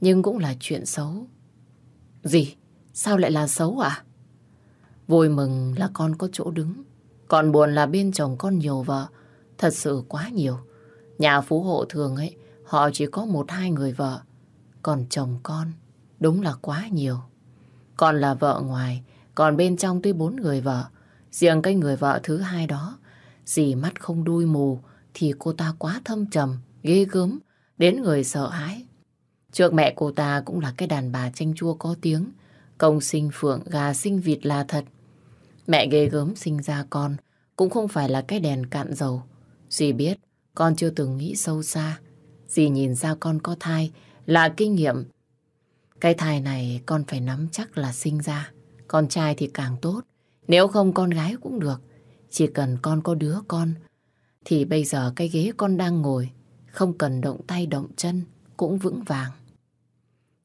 S1: nhưng cũng là chuyện xấu. Gì? Sao lại là xấu à? Vui mừng là con có chỗ đứng. Còn buồn là bên chồng con nhiều vợ. Thật sự quá nhiều. Nhà phú hộ thường ấy, họ chỉ có một hai người vợ. Còn chồng con, đúng là quá nhiều. Con là vợ ngoài, còn bên trong tuy bốn người vợ. Riêng cái người vợ thứ hai đó, dì mắt không đuôi mù, thì cô ta quá thâm trầm, ghê gớm, đến người sợ hãi. Trước mẹ cô ta cũng là cái đàn bà chanh chua có tiếng, công sinh phượng, gà sinh vịt là thật. Mẹ ghê gớm sinh ra con cũng không phải là cái đèn cạn dầu. Dì biết con chưa từng nghĩ sâu xa. Dì nhìn ra con có thai là kinh nghiệm. Cái thai này con phải nắm chắc là sinh ra. Con trai thì càng tốt. Nếu không con gái cũng được. Chỉ cần con có đứa con thì bây giờ cái ghế con đang ngồi không cần động tay động chân cũng vững vàng.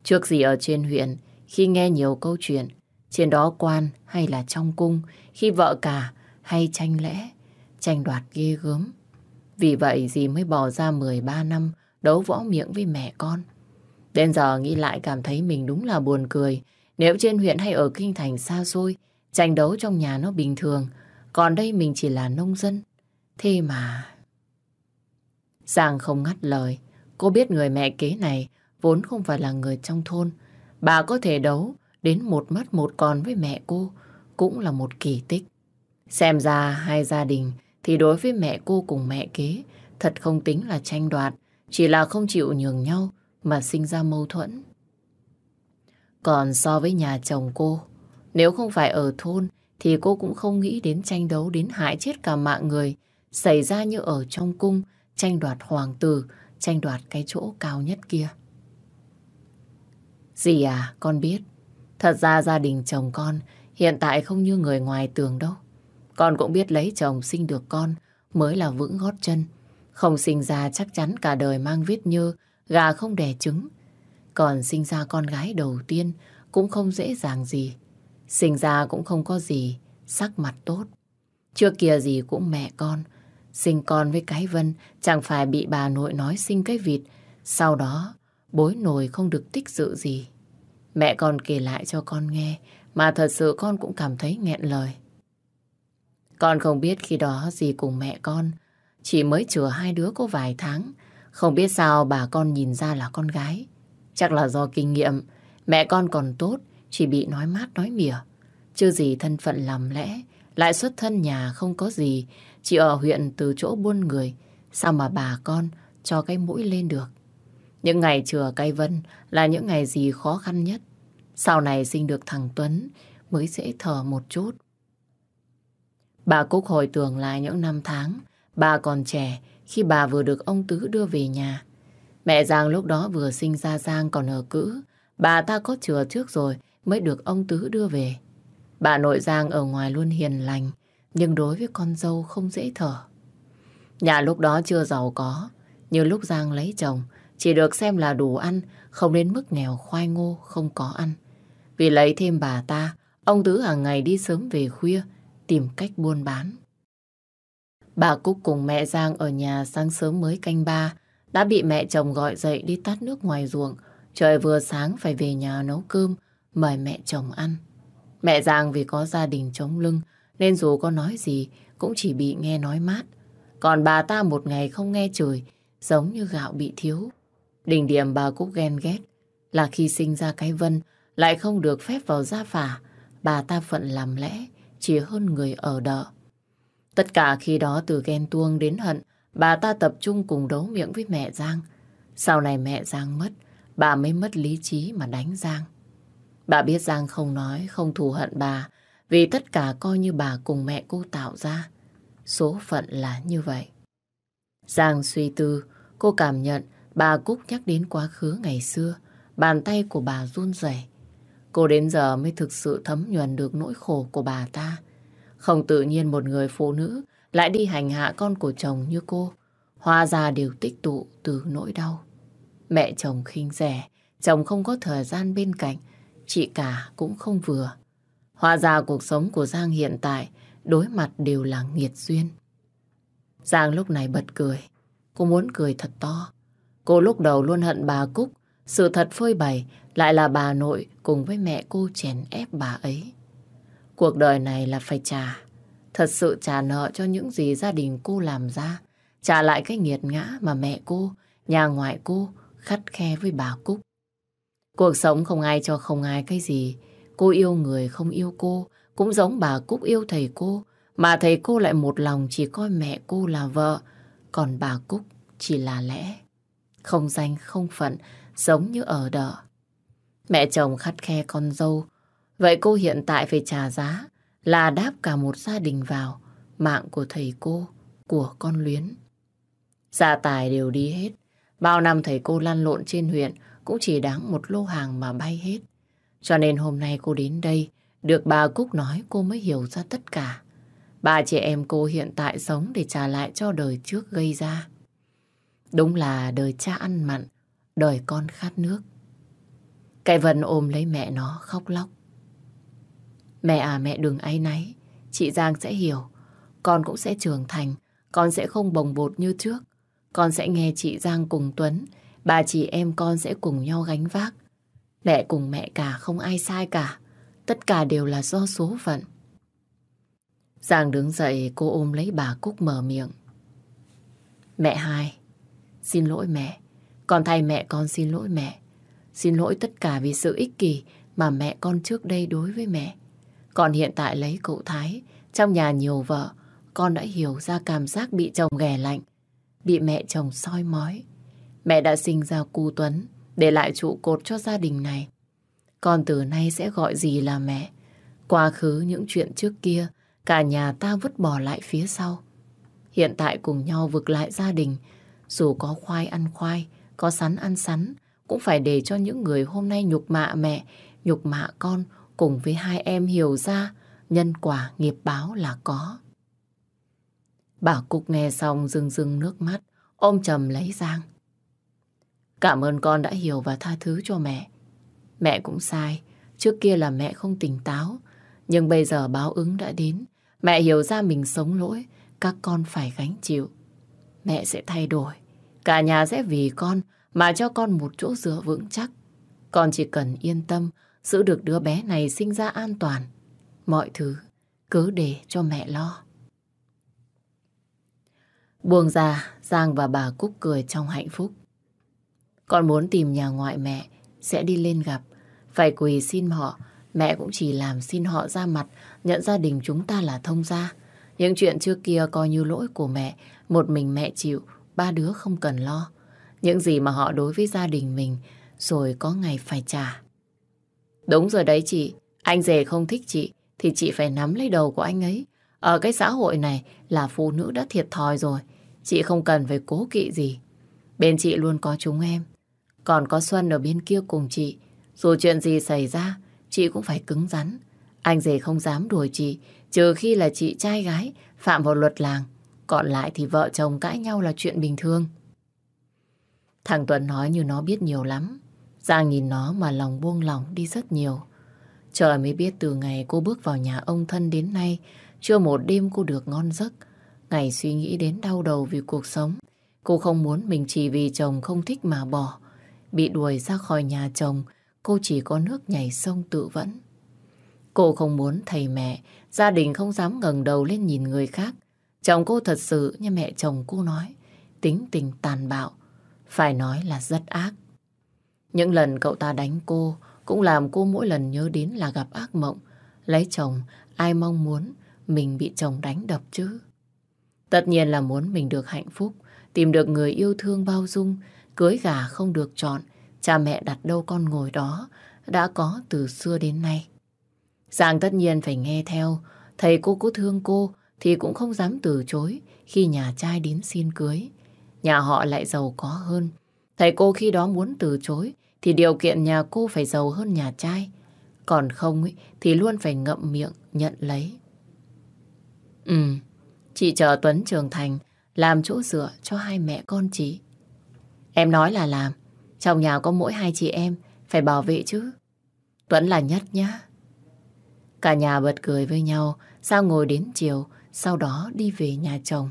S1: Trước gì ở trên huyện khi nghe nhiều câu chuyện trên đó quan hay là trong cung, khi vợ cả hay tranh lẽ, tranh đoạt ghê gớm. Vì vậy dì mới bỏ ra 13 năm đấu võ miệng với mẹ con. Đến giờ nghĩ lại cảm thấy mình đúng là buồn cười. Nếu trên huyện hay ở kinh thành xa xôi, tranh đấu trong nhà nó bình thường, còn đây mình chỉ là nông dân. Thế mà... Giang không ngắt lời. Cô biết người mẹ kế này vốn không phải là người trong thôn. Bà có thể đấu đến một mất một còn với mẹ cô cũng là một kỳ tích. Xem ra hai gia đình thì đối với mẹ cô cùng mẹ kế thật không tính là tranh đoạt, chỉ là không chịu nhường nhau mà sinh ra mâu thuẫn. Còn so với nhà chồng cô, nếu không phải ở thôn thì cô cũng không nghĩ đến tranh đấu đến hại chết cả mạng người xảy ra như ở trong cung tranh đoạt hoàng tử, tranh đoạt cái chỗ cao nhất kia. Dì à, con biết, thật ra gia đình chồng con hiện tại không như người ngoài tường đâu. Con cũng biết lấy chồng sinh được con mới là vững gót chân. Không sinh ra chắc chắn cả đời mang viết như gà không đẻ trứng. Còn sinh ra con gái đầu tiên cũng không dễ dàng gì. Sinh ra cũng không có gì, sắc mặt tốt. Trước kia gì cũng mẹ con. Sinh con với cái vân chẳng phải bị bà nội nói sinh cái vịt. Sau đó bối nổi không được tích sự gì. Mẹ con kể lại cho con nghe mà thật sự con cũng cảm thấy nghẹn lời. Con không biết khi đó gì cùng mẹ con chỉ mới chừa hai đứa có vài tháng. Không biết sao bà con nhìn ra là con gái. Chắc là do kinh nghiệm. Mẹ con còn tốt, chỉ bị nói mát nói mỉa. Chưa gì thân phận làm lẽ, lại xuất thân nhà không có gì. Chỉ ở huyện từ chỗ buôn người. Sao mà bà con cho cái mũi lên được. Những ngày chừa cây vân là những ngày gì khó khăn nhất. Sau này sinh được thằng Tuấn mới dễ thở một chút. Bà Cúc hồi tưởng lại những năm tháng bà còn trẻ khi bà vừa được ông Tứ đưa về nhà. Mẹ Giang lúc đó vừa sinh ra Giang còn ở cữ. Bà ta có chừa trước rồi mới được ông Tứ đưa về. Bà nội Giang ở ngoài luôn hiền lành, nhưng đối với con dâu không dễ thở. Nhà lúc đó chưa giàu có, như lúc Giang lấy chồng, chỉ được xem là đủ ăn, không đến mức nghèo khoai ngô không có ăn. Vì lấy thêm bà ta, ông Tứ hàng ngày đi sớm về khuya, tìm cách buôn bán. Bà Cúc cùng mẹ Giang ở nhà sáng sớm mới canh ba, đã bị mẹ chồng gọi dậy đi tắt nước ngoài ruộng. Trời vừa sáng phải về nhà nấu cơm, mời mẹ chồng ăn. Mẹ Giang vì có gia đình chống lưng, nên dù có nói gì cũng chỉ bị nghe nói mát. Còn bà ta một ngày không nghe trời, giống như gạo bị thiếu. Đỉnh điểm bà Cúc ghen ghét là khi sinh ra cái vân lại không được phép vào gia phả. Bà ta phận làm lẽ, chỉ hơn người ở đợ. Tất cả khi đó từ ghen tuông đến hận, bà ta tập trung cùng đấu miệng với mẹ Giang. Sau này mẹ Giang mất, bà mới mất lý trí mà đánh Giang. Bà biết Giang không nói, không thù hận bà, vì tất cả coi như bà cùng mẹ cô tạo ra. Số phận là như vậy. Giang suy tư, cô cảm nhận bà Cúc nhắc đến quá khứ ngày xưa, bàn tay của bà run rẩy. Cô đến giờ mới thực sự thấm nhuần được nỗi khổ của bà ta. Không tự nhiên một người phụ nữ lại đi hành hạ con của chồng như cô. hoa ra đều tích tụ từ nỗi đau. Mẹ chồng khinh rẻ, chồng không có thời gian bên cạnh, chị cả cũng không vừa. Hoa ra cuộc sống của Giang hiện tại đối mặt đều là nghiệt duyên. Giang lúc này bật cười. Cô muốn cười thật to. Cô lúc đầu luôn hận bà Cúc. Sự thật phơi bày lại là bà nội cùng với mẹ cô chèn ép bà ấy. Cuộc đời này là phải trả. Thật sự trả nợ cho những gì gia đình cô làm ra. Trả lại cái nghiệt ngã mà mẹ cô, nhà ngoại cô khắt khe với bà Cúc. Cuộc sống không ai cho không ai cái gì. Cô yêu người không yêu cô, cũng giống bà Cúc yêu thầy cô. Mà thầy cô lại một lòng chỉ coi mẹ cô là vợ, còn bà Cúc chỉ là lẽ. Không danh không phận, giống như ở đợ. Mẹ chồng khắt khe con dâu, Vậy cô hiện tại phải trả giá là đáp cả một gia đình vào mạng của thầy cô, của con Luyến. Gia tài đều đi hết. Bao năm thầy cô lăn lộn trên huyện cũng chỉ đáng một lô hàng mà bay hết. Cho nên hôm nay cô đến đây, được bà Cúc nói cô mới hiểu ra tất cả. Ba chị em cô hiện tại sống để trả lại cho đời trước gây ra. Đúng là đời cha ăn mặn, đời con khát nước. Cái Vân ôm lấy mẹ nó khóc lóc. Mẹ à mẹ đừng áy náy. Chị Giang sẽ hiểu. Con cũng sẽ trưởng thành. Con sẽ không bồng bột như trước. Con sẽ nghe chị Giang cùng Tuấn. Bà chị em con sẽ cùng nhau gánh vác. Mẹ cùng mẹ cả không ai sai cả. Tất cả đều là do số phận. Giang đứng dậy cô ôm lấy bà Cúc mở miệng. Mẹ hai, xin lỗi mẹ. Con thay mẹ con xin lỗi mẹ. Xin lỗi tất cả vì sự ích kỷ mà mẹ con trước đây đối với mẹ. Còn hiện tại lấy cậu Thái, trong nhà nhiều vợ, con đã hiểu ra cảm giác bị chồng ghẻ lạnh, bị mẹ chồng soi mói. Mẹ đã sinh ra cu Tuấn, để lại trụ cột cho gia đình này. Con từ nay sẽ gọi gì là mẹ, Quá khứ những chuyện trước kia, cả nhà ta vứt bỏ lại phía sau. Hiện tại cùng nhau vực lại gia đình, dù có khoai ăn khoai, có sắn ăn sắn, cũng phải để cho những người hôm nay nhục mạ mẹ, nhục mạ con cùng với hai em hiểu ra nhân quả nghiệp báo là có. Bà Cúc nghe xong rưng rưng nước mắt, ôm chầm lấy Giang. Cảm ơn con đã hiểu và tha thứ cho mẹ. Mẹ cũng sai, trước kia là mẹ không tỉnh táo, nhưng bây giờ báo ứng đã đến. Mẹ hiểu ra mình sống lỗi, các con phải gánh chịu. Mẹ sẽ thay đổi, cả nhà sẽ vì con mà cho con một chỗ dựa vững chắc. Con chỉ cần yên tâm, giữ được đứa bé này sinh ra an toàn. Mọi thứ cứ để cho mẹ lo. Buông ra, Giang và bà Cúc cười trong hạnh phúc. Con muốn tìm nhà ngoại mẹ, sẽ đi lên gặp. Phải quỳ xin họ, mẹ cũng chỉ làm xin họ ra mặt, nhận gia đình chúng ta là thông gia. Những chuyện trước kia coi như lỗi của mẹ, một mình mẹ chịu, ba đứa không cần lo. Những gì mà họ đối với gia đình mình, rồi có ngày phải trả. Đúng rồi đấy chị, anh rể không thích chị, thì chị phải nắm lấy đầu của anh ấy. Ở cái xã hội này là phụ nữ đã thiệt thòi rồi, chị không cần phải cố kỵ gì. Bên chị luôn có chúng em, còn có Xuân ở bên kia cùng chị. Dù chuyện gì xảy ra, chị cũng phải cứng rắn. Anh rể không dám đuổi chị, trừ khi là chị trai gái phạm vào luật làng. Còn lại thì vợ chồng cãi nhau là chuyện bình thường. Thằng Tuấn nói như nó biết nhiều lắm. Giang nhìn nó mà lòng buông lỏng đi rất nhiều. Trời mới biết từ ngày cô bước vào nhà ông thân đến nay, chưa một đêm cô được ngon giấc. Ngày suy nghĩ đến đau đầu vì cuộc sống. Cô không muốn mình chỉ vì chồng không thích mà bỏ. Bị đuổi ra khỏi nhà chồng, cô chỉ có nước nhảy sông tự vẫn. Cô không muốn thầy mẹ, gia đình không dám ngẩng đầu lên nhìn người khác. Chồng cô thật sự như mẹ chồng cô nói, tính tình tàn bạo, phải nói là rất ác. Những lần cậu ta đánh cô cũng làm cô mỗi lần nhớ đến là gặp ác mộng. Lấy chồng, ai mong muốn mình bị chồng đánh đập chứ? Tất nhiên là muốn mình được hạnh phúc, tìm được người yêu thương bao dung, cưới gà không được chọn, cha mẹ đặt đâu con ngồi đó, đã có từ xưa đến nay. Giang tất nhiên phải nghe theo, thầy cô có thương cô thì cũng không dám từ chối khi nhà trai đến xin cưới. Nhà họ lại giàu có hơn. Thầy cô khi đó muốn từ chối thì điều kiện nhà cô phải giàu hơn nhà trai. Còn không ấy, thì luôn phải ngậm miệng nhận lấy. Ừ, chị chờ Tuấn trưởng thành làm chỗ dựa cho hai mẹ con chị. Em nói là làm. Trong nhà có mỗi hai chị em, phải bảo vệ chứ. Tuấn là nhất nhá. Cả nhà bật cười với nhau, sao ngồi đến chiều, sau đó đi về nhà chồng.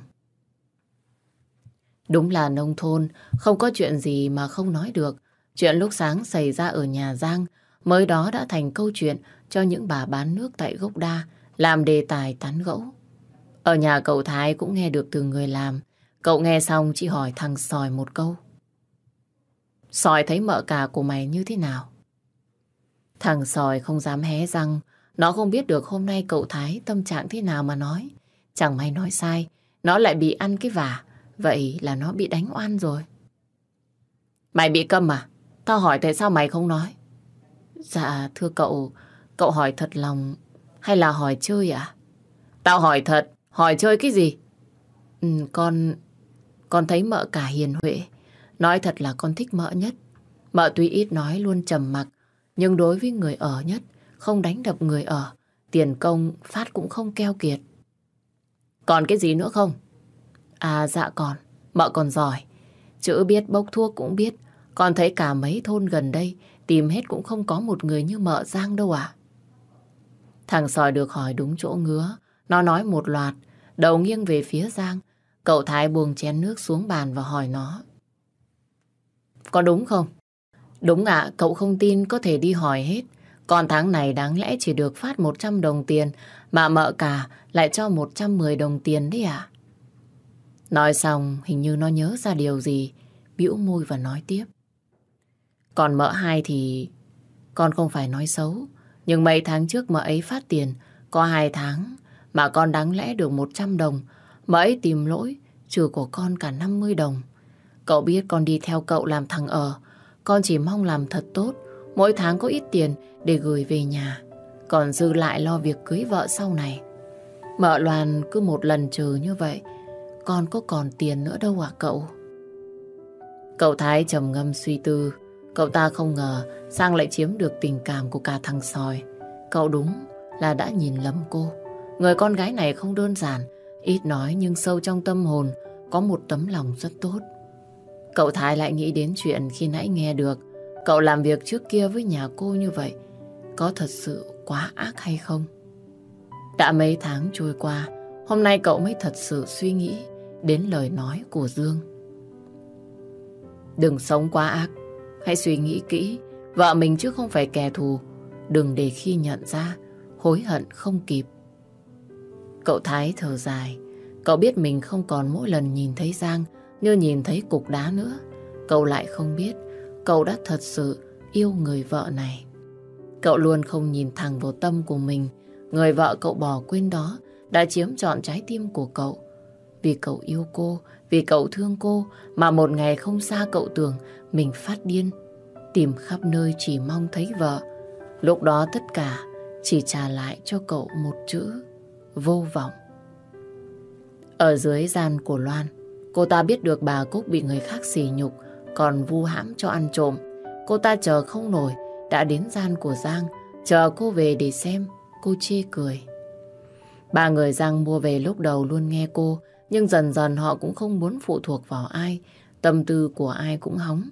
S1: Đúng là nông thôn, không có chuyện gì mà không nói được. Chuyện lúc sáng xảy ra ở nhà Giang mới đó đã thành câu chuyện cho những bà bán nước tại gốc đa, làm đề tài tán gẫu. Ở nhà cậu Thái cũng nghe được từ người làm. Cậu nghe xong chỉ hỏi thằng Sòi một câu. Sòi thấy mợ cả của mày như thế nào? Thằng Sòi không dám hé răng. Nó không biết được hôm nay cậu Thái tâm trạng thế nào mà nói. Chẳng may nói sai. Nó lại bị ăn cái vả. Vậy là nó bị đánh oan rồi. Mày bị câm à? Tao hỏi tại sao mày không nói? Dạ, thưa cậu, cậu hỏi thật lòng hay là hỏi chơi à? Tao hỏi thật, hỏi chơi cái gì? Ừ, con... Con thấy mợ cả hiền huệ. Nói thật là con thích mợ nhất. Mợ tuy ít nói luôn trầm mặc, nhưng đối với người ở nhất, không đánh đập người ở, tiền công phát cũng không keo kiệt. Còn cái gì nữa không? À dạ còn, mợ còn giỏi. Chữ biết bốc thuốc cũng biết, con thấy cả mấy thôn gần đây tìm hết cũng không có một người như mợ Giang đâu à. Thằng sòi được hỏi đúng chỗ ngứa. Nó nói một loạt, đầu nghiêng về phía Giang. Cậu Thái buông chén nước xuống bàn và hỏi nó. Có đúng không? Đúng ạ, cậu không tin có thể đi hỏi hết. Còn tháng này đáng lẽ chỉ được phát 100 đồng tiền, mà mợ cả lại cho 110 đồng tiền đấy ạ. Nói xong, hình như nó nhớ ra điều gì, bĩu môi và nói tiếp. Còn mợ hai thì con không phải nói xấu. Nhưng mấy tháng trước mợ ấy phát tiền, có hai tháng mà con đáng lẽ được 100 đồng. Mợ ấy tìm lỗi, trừ của con cả 50 đồng. Cậu biết con đi theo cậu làm thằng ở. Con chỉ mong làm thật tốt, mỗi tháng có ít tiền để gửi về nhà. còn dư lại lo việc cưới vợ sau này. Mợ Loan cứ một lần trừ như vậy, con có còn tiền nữa đâu à cậu? Cậu Thái trầm ngâm suy tư, cậu ta không ngờ Sang lại chiếm được tình cảm của cả thằng sòi. Cậu đúng là đã nhìn lầm cô. Người con gái này không đơn giản, ít nói nhưng sâu trong tâm hồn có một tấm lòng rất tốt. Cậu Thái lại nghĩ đến chuyện khi nãy nghe được cậu làm việc trước kia với nhà cô như vậy. Có thật sự quá ác hay không? Đã mấy tháng trôi qua, hôm nay cậu mới thật sự suy nghĩ đến lời nói của Dương. Đừng sống quá ác, hãy suy nghĩ kỹ, vợ mình chứ không phải kẻ thù. Đừng để khi nhận ra, hối hận không kịp. Cậu Thái thở dài, cậu biết mình không còn mỗi lần nhìn thấy Giang như nhìn thấy cục đá nữa. Cậu lại không biết cậu đã thật sự yêu người vợ này. Cậu luôn không nhìn thẳng vào tâm của mình. Người vợ cậu bỏ quên đó đã chiếm trọn trái tim của cậu. Vì cậu yêu cô, vì cậu thương cô mà một ngày không xa cậu tưởng mình phát điên. Tìm khắp nơi chỉ mong thấy vợ. Lúc đó tất cả chỉ trả lại cho cậu một chữ vô vọng. Ở dưới gian của Loan, cô ta biết được bà Cúc bị người khác xỉ nhục, còn vu hãm cho ăn trộm. Cô ta chờ không nổi, đã đến gian của Giang, chờ cô về để xem, cô chê cười. Ba người Giang mua về lúc đầu luôn nghe cô, nhưng dần dần họ cũng không muốn phụ thuộc vào ai, tâm tư của ai cũng hóng.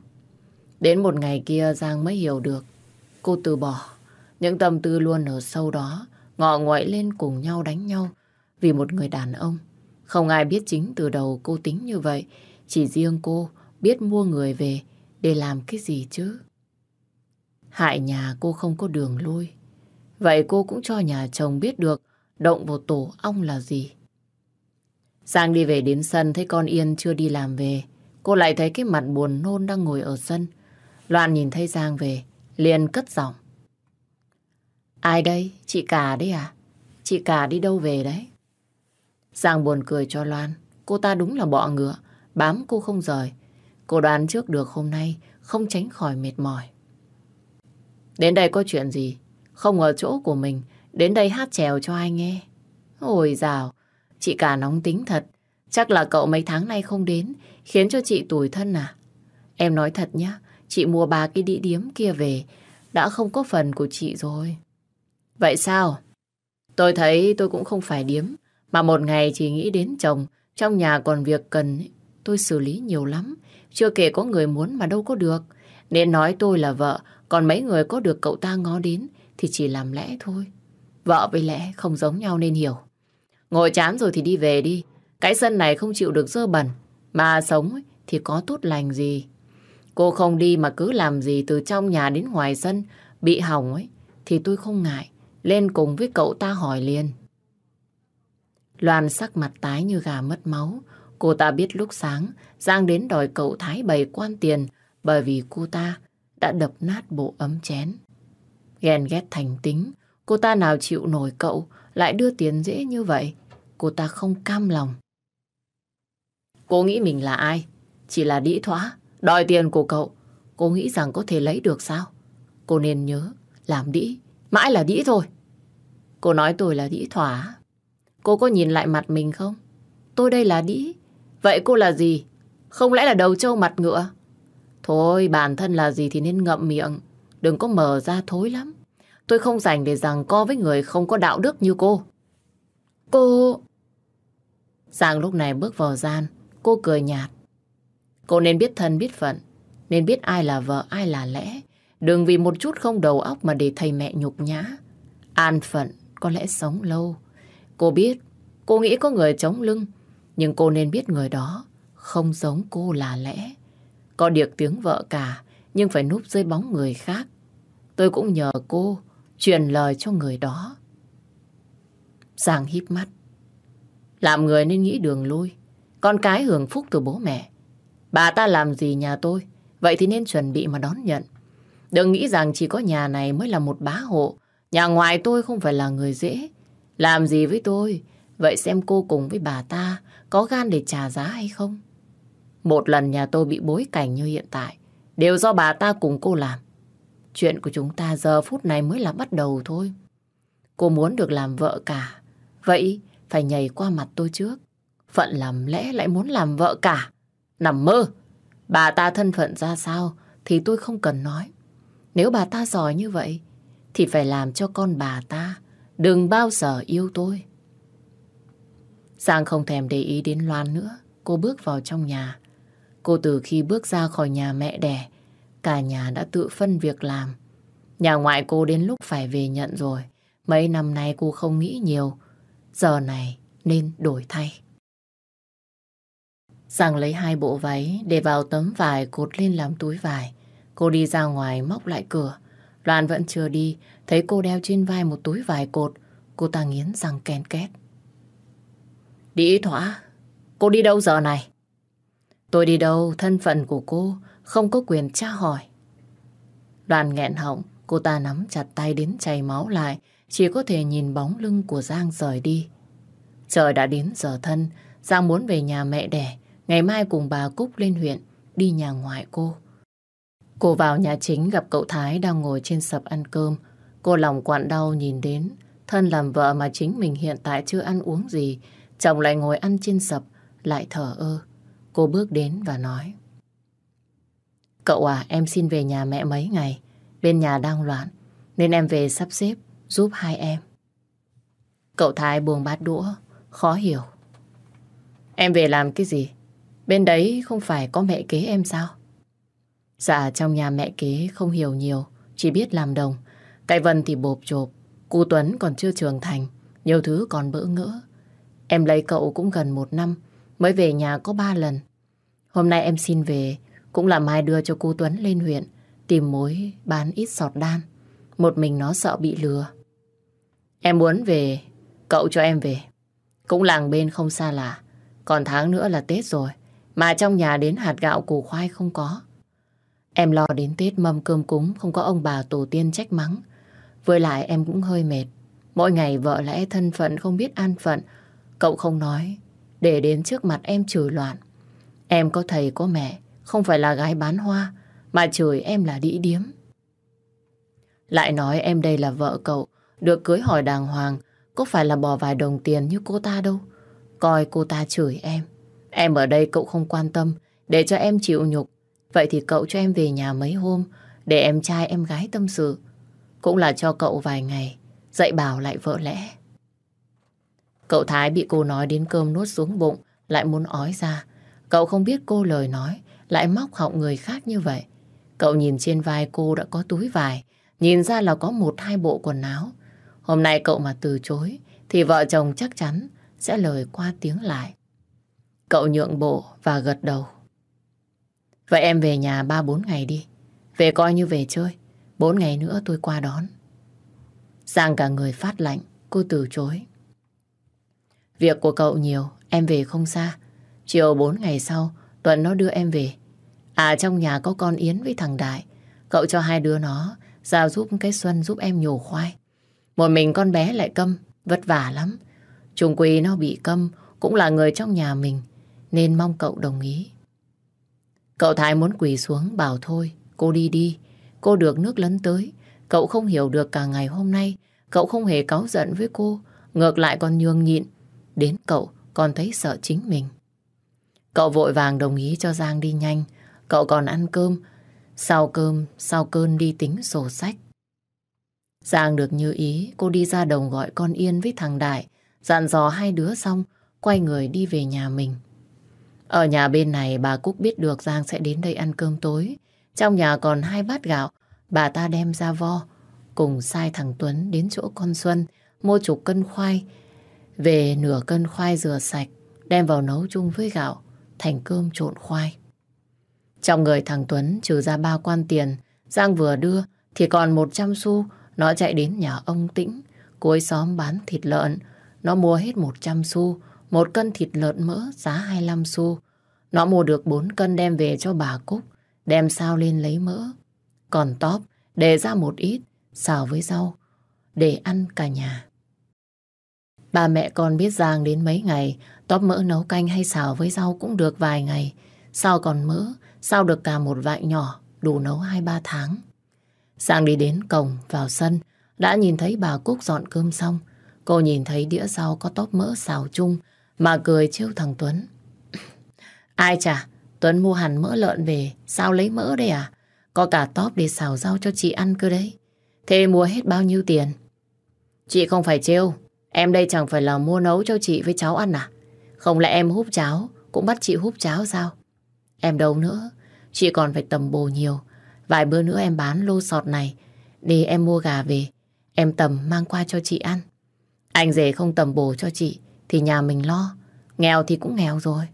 S1: Đến một ngày kia Giang mới hiểu được, cô từ bỏ. Những tâm tư luôn ở sâu đó, ngọ nguậy lên cùng nhau đánh nhau vì một người đàn ông. Không ai biết chính từ đầu cô tính như vậy, chỉ riêng cô biết mua người về để làm cái gì chứ. Hại nhà cô không có đường lui. Vậy cô cũng cho nhà chồng biết được động vào tổ ong là gì. Giang đi về đến sân thấy con Yên chưa đi làm về. Cô lại thấy cái mặt buồn nôn đang ngồi ở sân. Loan nhìn thấy Giang về, liền cất giọng. Ai đây? Chị cả đấy à? Chị cả đi đâu về đấy? Giang buồn cười cho Loan. Cô ta đúng là bọ ngựa, bám cô không rời. Cô đoán trước được hôm nay không tránh khỏi mệt mỏi. Đến đây có chuyện gì? Không ở chỗ của mình, đến đây hát trèo cho ai nghe. Ôi dào, chị cả nóng tính thật. Chắc là cậu mấy tháng nay không đến, khiến cho chị tủi thân à? Em nói thật nhá, chị mua ba cái đĩ điếm kia về, đã không có phần của chị rồi. Vậy sao? Tôi thấy tôi cũng không phải điếm, mà một ngày chỉ nghĩ đến chồng, trong nhà còn việc cần, tôi xử lý nhiều lắm. Chưa kể có người muốn mà đâu có được. Nên nói tôi là vợ, còn mấy người có được cậu ta ngó đến thì chỉ làm lẽ thôi. Vợ với lẽ không giống nhau nên hiểu. Ngồi chán rồi thì đi về đi. Cái sân này không chịu được dơ bẩn. Mà sống thì có tốt lành gì. Cô không đi mà cứ làm gì từ trong nhà đến ngoài sân bị hỏng ấy thì tôi không ngại. Lên cùng với cậu ta hỏi liền. Loan sắc mặt tái như gà mất máu. Cô ta biết lúc sáng Giang đến đòi cậu Thái bày quan tiền bởi vì cô ta đã đập nát bộ ấm chén. Ghen ghét thành tính, cô ta nào chịu nổi cậu lại đưa tiền dễ như vậy. Cô ta không cam lòng. Cô nghĩ mình là ai? Chỉ là đĩ thoá, đòi tiền của cậu. Cô nghĩ rằng có thể lấy được sao? Cô nên nhớ, làm đĩ, mãi là đĩ thôi. Cô nói tôi là đĩ thỏa. Cô có nhìn lại mặt mình không? Tôi đây là đĩ. Vậy cô là gì? Không lẽ là đầu trâu mặt ngựa? Thôi, bản thân là gì thì nên ngậm miệng. Đừng có mở ra thối lắm. Tôi không dành để rằng co với người không có đạo đức như cô. Cô... Giang lúc này bước vào gian, cô cười nhạt. Cô nên biết thân biết phận, nên biết ai là vợ, ai là lẽ. Đừng vì một chút không đầu óc mà để thầy mẹ nhục nhã. An phận có lẽ sống lâu. Cô biết, cô nghĩ có người chống lưng, nhưng cô nên biết người đó không giống cô là lẽ. Có điệp tiếng vợ cả, nhưng phải núp dưới bóng người khác. Tôi cũng nhờ cô truyền lời cho người đó. Giang híp mắt. Làm người nên nghĩ đường lui. Con cái hưởng phúc từ bố mẹ. Bà ta làm gì nhà tôi, vậy thì nên chuẩn bị mà đón nhận. Đừng nghĩ rằng chỉ có nhà này mới là một bá hộ. Nhà ngoài tôi không phải là người dễ. Làm gì với tôi? Vậy xem cô cùng với bà ta có gan để trả giá hay không? Một lần nhà tôi bị bối cảnh như hiện tại, đều do bà ta cùng cô làm. Chuyện của chúng ta giờ phút này mới là bắt đầu thôi. Cô muốn được làm vợ cả. Vậy phải nhảy qua mặt tôi trước. Phận làm lẽ lại muốn làm vợ cả. Nằm mơ. Bà ta thân phận ra sao thì tôi không cần nói. Nếu bà ta giỏi như vậy thì phải làm cho con bà ta đừng bao giờ yêu tôi. Giang không thèm để ý đến Loan nữa. Cô bước vào trong nhà. Cô từ khi bước ra khỏi nhà mẹ đẻ, cả nhà đã tự phân việc làm. Nhà ngoại cô đến lúc phải về nhận rồi. Mấy năm nay cô không nghĩ nhiều. Giờ này nên đổi thay. Giang lấy hai bộ váy để vào tấm vải cột lên làm túi vải. Cô đi ra ngoài móc lại cửa. Loan vẫn chưa đi, thấy cô đeo trên vai một túi vải cột. Cô ta nghiến răng ken két. Đi thỏa, cô đi đâu giờ này? Tôi đi đâu, thân phận của cô không có quyền tra hỏi. Đoàn nghẹn họng, cô ta nắm chặt tay đến chảy máu lại, chỉ có thể nhìn bóng lưng của Giang rời đi. Trời đã đến giờ thân, Giang muốn về nhà mẹ đẻ, ngày mai cùng bà Cúc lên huyện, đi nhà ngoại cô. Cô vào nhà chính gặp cậu Thái đang ngồi trên sập ăn cơm. Cô lòng quặn đau nhìn đến, thân làm vợ mà chính mình hiện tại chưa ăn uống gì, chồng lại ngồi ăn trên sập, lại thở ơ. Cô bước đến và nói. Cậu à, em xin về nhà mẹ mấy ngày. Bên nhà đang loạn, nên em về sắp xếp giúp hai em. Cậu Thái buông bát đũa, khó hiểu. Em về làm cái gì? Bên đấy không phải có mẹ kế em sao? Dạ trong nhà mẹ kế không hiểu nhiều, chỉ biết làm đồng. Cái Vân thì bộp chộp, cu Tuấn còn chưa trưởng thành, nhiều thứ còn bỡ ngỡ. Em lấy cậu cũng gần một năm, mới về nhà có ba lần. Hôm nay em xin về, cũng là mai đưa cho cu Tuấn lên huyện, tìm mối bán ít sọt đan. Một mình nó sợ bị lừa. Em muốn về, cậu cho em về. Cũng làng bên không xa lạ. Còn tháng nữa là Tết rồi. Mà trong nhà đến hạt gạo củ khoai không có. Em lo đến Tết mâm cơm cúng, không có ông bà tổ tiên trách mắng. Với lại em cũng hơi mệt. Mỗi ngày vợ lẽ thân phận không biết an phận. Cậu không nói. Để đến trước mặt em chửi loạn. Em có thầy có mẹ. Không phải là gái bán hoa. Mà chửi em là đĩ điếm. Lại nói em đây là vợ cậu. Được cưới hỏi đàng hoàng. Có phải là bỏ vài đồng tiền như cô ta đâu. Coi cô ta chửi em. Em ở đây cậu không quan tâm. Để cho em chịu nhục. Vậy thì cậu cho em về nhà mấy hôm. Để em trai em gái tâm sự. Cũng là cho cậu vài ngày. Dạy bảo lại vợ lẽ. Cậu Thái bị cô nói đến cơm nuốt xuống bụng. Lại muốn ói ra. Cậu không biết cô lời nói. Lại móc họng người khác như vậy. Cậu nhìn trên vai cô đã có túi vải. Nhìn ra là có một hai bộ quần áo. Hôm nay cậu mà từ chối, thì vợ chồng chắc chắn sẽ lời qua tiếng lại. Cậu nhượng bộ và gật đầu. Vậy em về nhà ba bốn ngày đi. Về coi như về chơi. Bốn ngày nữa tôi qua đón. Giang cả người phát lạnh, cô từ chối. Việc của cậu nhiều, em về không xa. Chiều bốn ngày sau, Tuấn nó đưa em về. À trong nhà có con Yến với thằng Đại. Cậu cho hai đứa nó giao giúp cái Xuân giúp em nhổ khoai. Một mình con bé lại câm, vất vả lắm. Trung Quỳ nó bị câm, cũng là người trong nhà mình, nên mong cậu đồng ý. Cậu Thái muốn quỳ xuống bảo thôi, cô đi đi. Cô được nước lấn tới. Cậu không hiểu được cả ngày hôm nay. Cậu không hề cáu giận với cô. Ngược lại còn nhường nhịn. Đến cậu còn thấy sợ chính mình. Cậu vội vàng đồng ý cho Giang đi nhanh. Cậu còn ăn cơm. Sau cơm, sau cơn đi tính sổ sách. Giang được như ý, cô đi ra đồng gọi con Yên với thằng Đại. Dặn dò hai đứa xong, quay người đi về nhà mình. Ở nhà bên này bà Cúc biết được Giang sẽ đến đây ăn cơm tối. Trong nhà còn hai bát gạo, bà ta đem ra vo, cùng sai thằng Tuấn đến chỗ con Xuân, mua chục cân khoai, về nửa cân khoai rửa sạch, đem vào nấu chung với gạo, thành cơm trộn khoai. Trong người thằng Tuấn trừ ra ba quan tiền, Giang vừa đưa thì còn 100 xu, nó chạy đến nhà ông Tĩnh, cuối xóm bán thịt lợn, nó mua hết 100 xu, một cân thịt lợn mỡ giá 25 xu. Nó mua được 4 cân đem về cho bà Cúc, đem sao lên lấy mỡ. Còn tóp, để ra một ít, xào với rau, để ăn cả nhà. Bà mẹ con biết Giang đến mấy ngày, tóp mỡ nấu canh hay xào với rau cũng được vài ngày. Sao còn mỡ, sao được cả một vại nhỏ, đủ nấu 2-3 tháng. Giang đi đến cổng, vào sân, đã nhìn thấy bà Cúc dọn cơm xong. Cô nhìn thấy đĩa rau có tóp mỡ xào chung mà cười trêu thằng Tuấn. Ai chả, Tuấn mua hẳn mỡ lợn về, sao lấy mỡ đây à? Có cả tóp để xào rau cho chị ăn cơ đấy. Thế mua hết bao nhiêu tiền? Chị không phải trêu, em đây chẳng phải là mua nấu cho chị với cháu ăn à? Không lẽ em húp cháo, cũng bắt chị húp cháo sao? Em đâu nữa, chị còn phải tầm bồ nhiều. Vài bữa nữa em bán lô sọt này, đi em mua gà về, em tầm mang qua cho chị ăn. Anh rể không tầm bồ cho chị, thì nhà mình lo. Nghèo thì cũng nghèo rồi.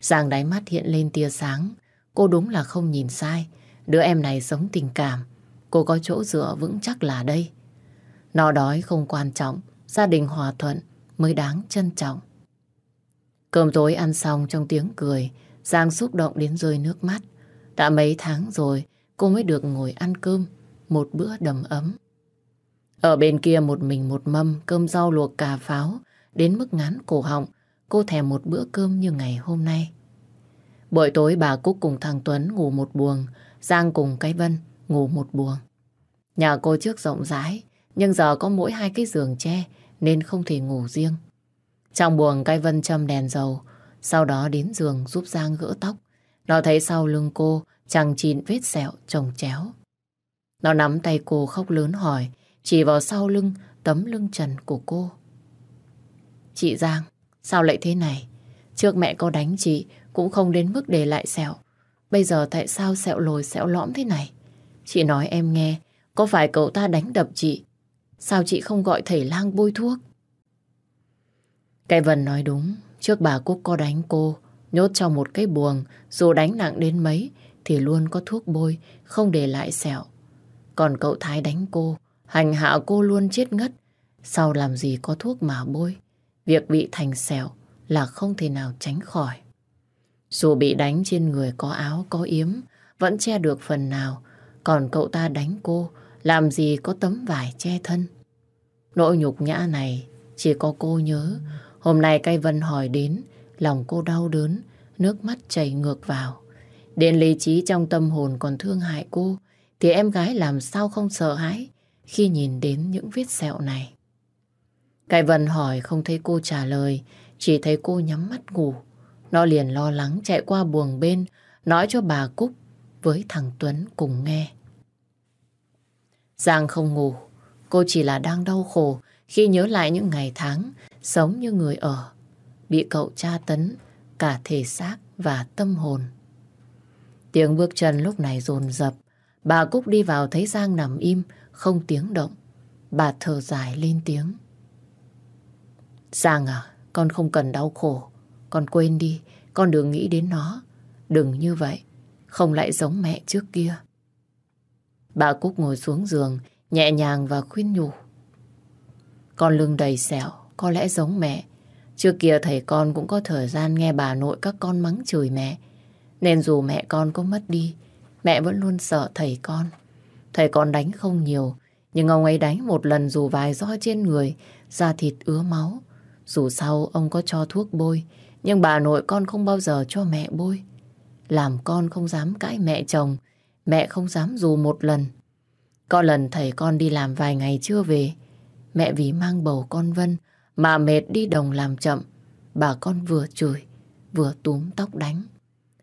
S1: Giang đáy mắt hiện lên tia sáng. Cô đúng là không nhìn sai. Đứa em này sống tình cảm. Cô có chỗ dựa vững chắc là đây. Nó đói không quan trọng. Gia đình hòa thuận mới đáng trân trọng. Cơm tối ăn xong trong tiếng cười. Giang xúc động đến rơi nước mắt. Đã mấy tháng rồi, cô mới được ngồi ăn cơm. Một bữa đầm ấm. Ở bên kia một mình một mâm cơm rau luộc cà pháo đến mức ngán cổ họng. Cô thèm một bữa cơm như ngày hôm nay. Buổi tối bà Cúc cùng thằng Tuấn ngủ một buồng, Giang cùng cái Vân ngủ một buồng. Nhà cô trước rộng rãi, nhưng giờ có mỗi hai cái giường tre nên không thể ngủ riêng. Trong buồng cái Vân châm đèn dầu, sau đó đến giường giúp Giang gỡ tóc. Nó thấy sau lưng cô chẳng chín vết sẹo trồng chéo. Nó nắm tay cô khóc lớn hỏi, chỉ vào sau lưng tấm lưng trần của cô. Chị Giang, sao lại thế này? Trước mẹ có đánh chị cũng không đến mức để lại sẹo. Bây giờ tại sao sẹo lồi sẹo lõm thế này? Chị nói em nghe, có phải cậu ta đánh đập chị? Sao chị không gọi thầy lang bôi thuốc? Cái Vân nói đúng, trước bà Cúc có đánh cô, nhốt trong một cái buồng, dù đánh nặng đến mấy, thì luôn có thuốc bôi, không để lại sẹo. Còn cậu Thái đánh cô, hành hạ cô luôn chết ngất, sau làm gì có thuốc mà bôi. Việc bị thành sẹo là không thể nào tránh khỏi. Dù bị đánh trên người có áo, có yếm, vẫn che được phần nào. Còn cậu ta đánh cô, làm gì có tấm vải che thân. Nỗi nhục nhã này chỉ có cô nhớ. Hôm nay cây Vân hỏi đến, lòng cô đau đớn, nước mắt chảy ngược vào. Đến lý trí trong tâm hồn còn thương hại cô, thì em gái làm sao không sợ hãi khi nhìn đến những vết sẹo này. Cái Vân hỏi không thấy cô trả lời, chỉ thấy cô nhắm mắt ngủ. Nó liền lo lắng chạy qua buồng bên, nói cho bà Cúc với thằng Tuấn cùng nghe. Giang không ngủ, cô chỉ là đang đau khổ khi nhớ lại những ngày tháng sống như người ở, bị cậu tra tấn cả thể xác và tâm hồn. Tiếng bước chân lúc này dồn dập, bà Cúc đi vào thấy Giang nằm im, không tiếng động. Bà thở dài lên tiếng. Giang à, con không cần đau khổ. Con quên đi, con đừng nghĩ đến nó. Đừng như vậy, không lại giống mẹ trước kia. Bà Cúc ngồi xuống giường, nhẹ nhàng và khuyên nhủ. Con lưng đầy sẹo, có lẽ giống mẹ. Trước kia thầy con cũng có thời gian nghe bà nội các con mắng chửi mẹ. Nên dù mẹ con có mất đi, mẹ vẫn luôn sợ thầy con. Thầy con đánh không nhiều, nhưng ông ấy đánh một lần dù vài roi trên người, da thịt ứa máu. Dù sau ông có cho thuốc bôi, nhưng bà nội con không bao giờ cho mẹ bôi. Làm con không dám cãi mẹ chồng, mẹ không dám dù một lần. Có lần thầy con đi làm vài ngày chưa về, mẹ vì mang bầu con Vân mà mệt đi đồng làm chậm, bà con vừa chửi, vừa túm tóc đánh.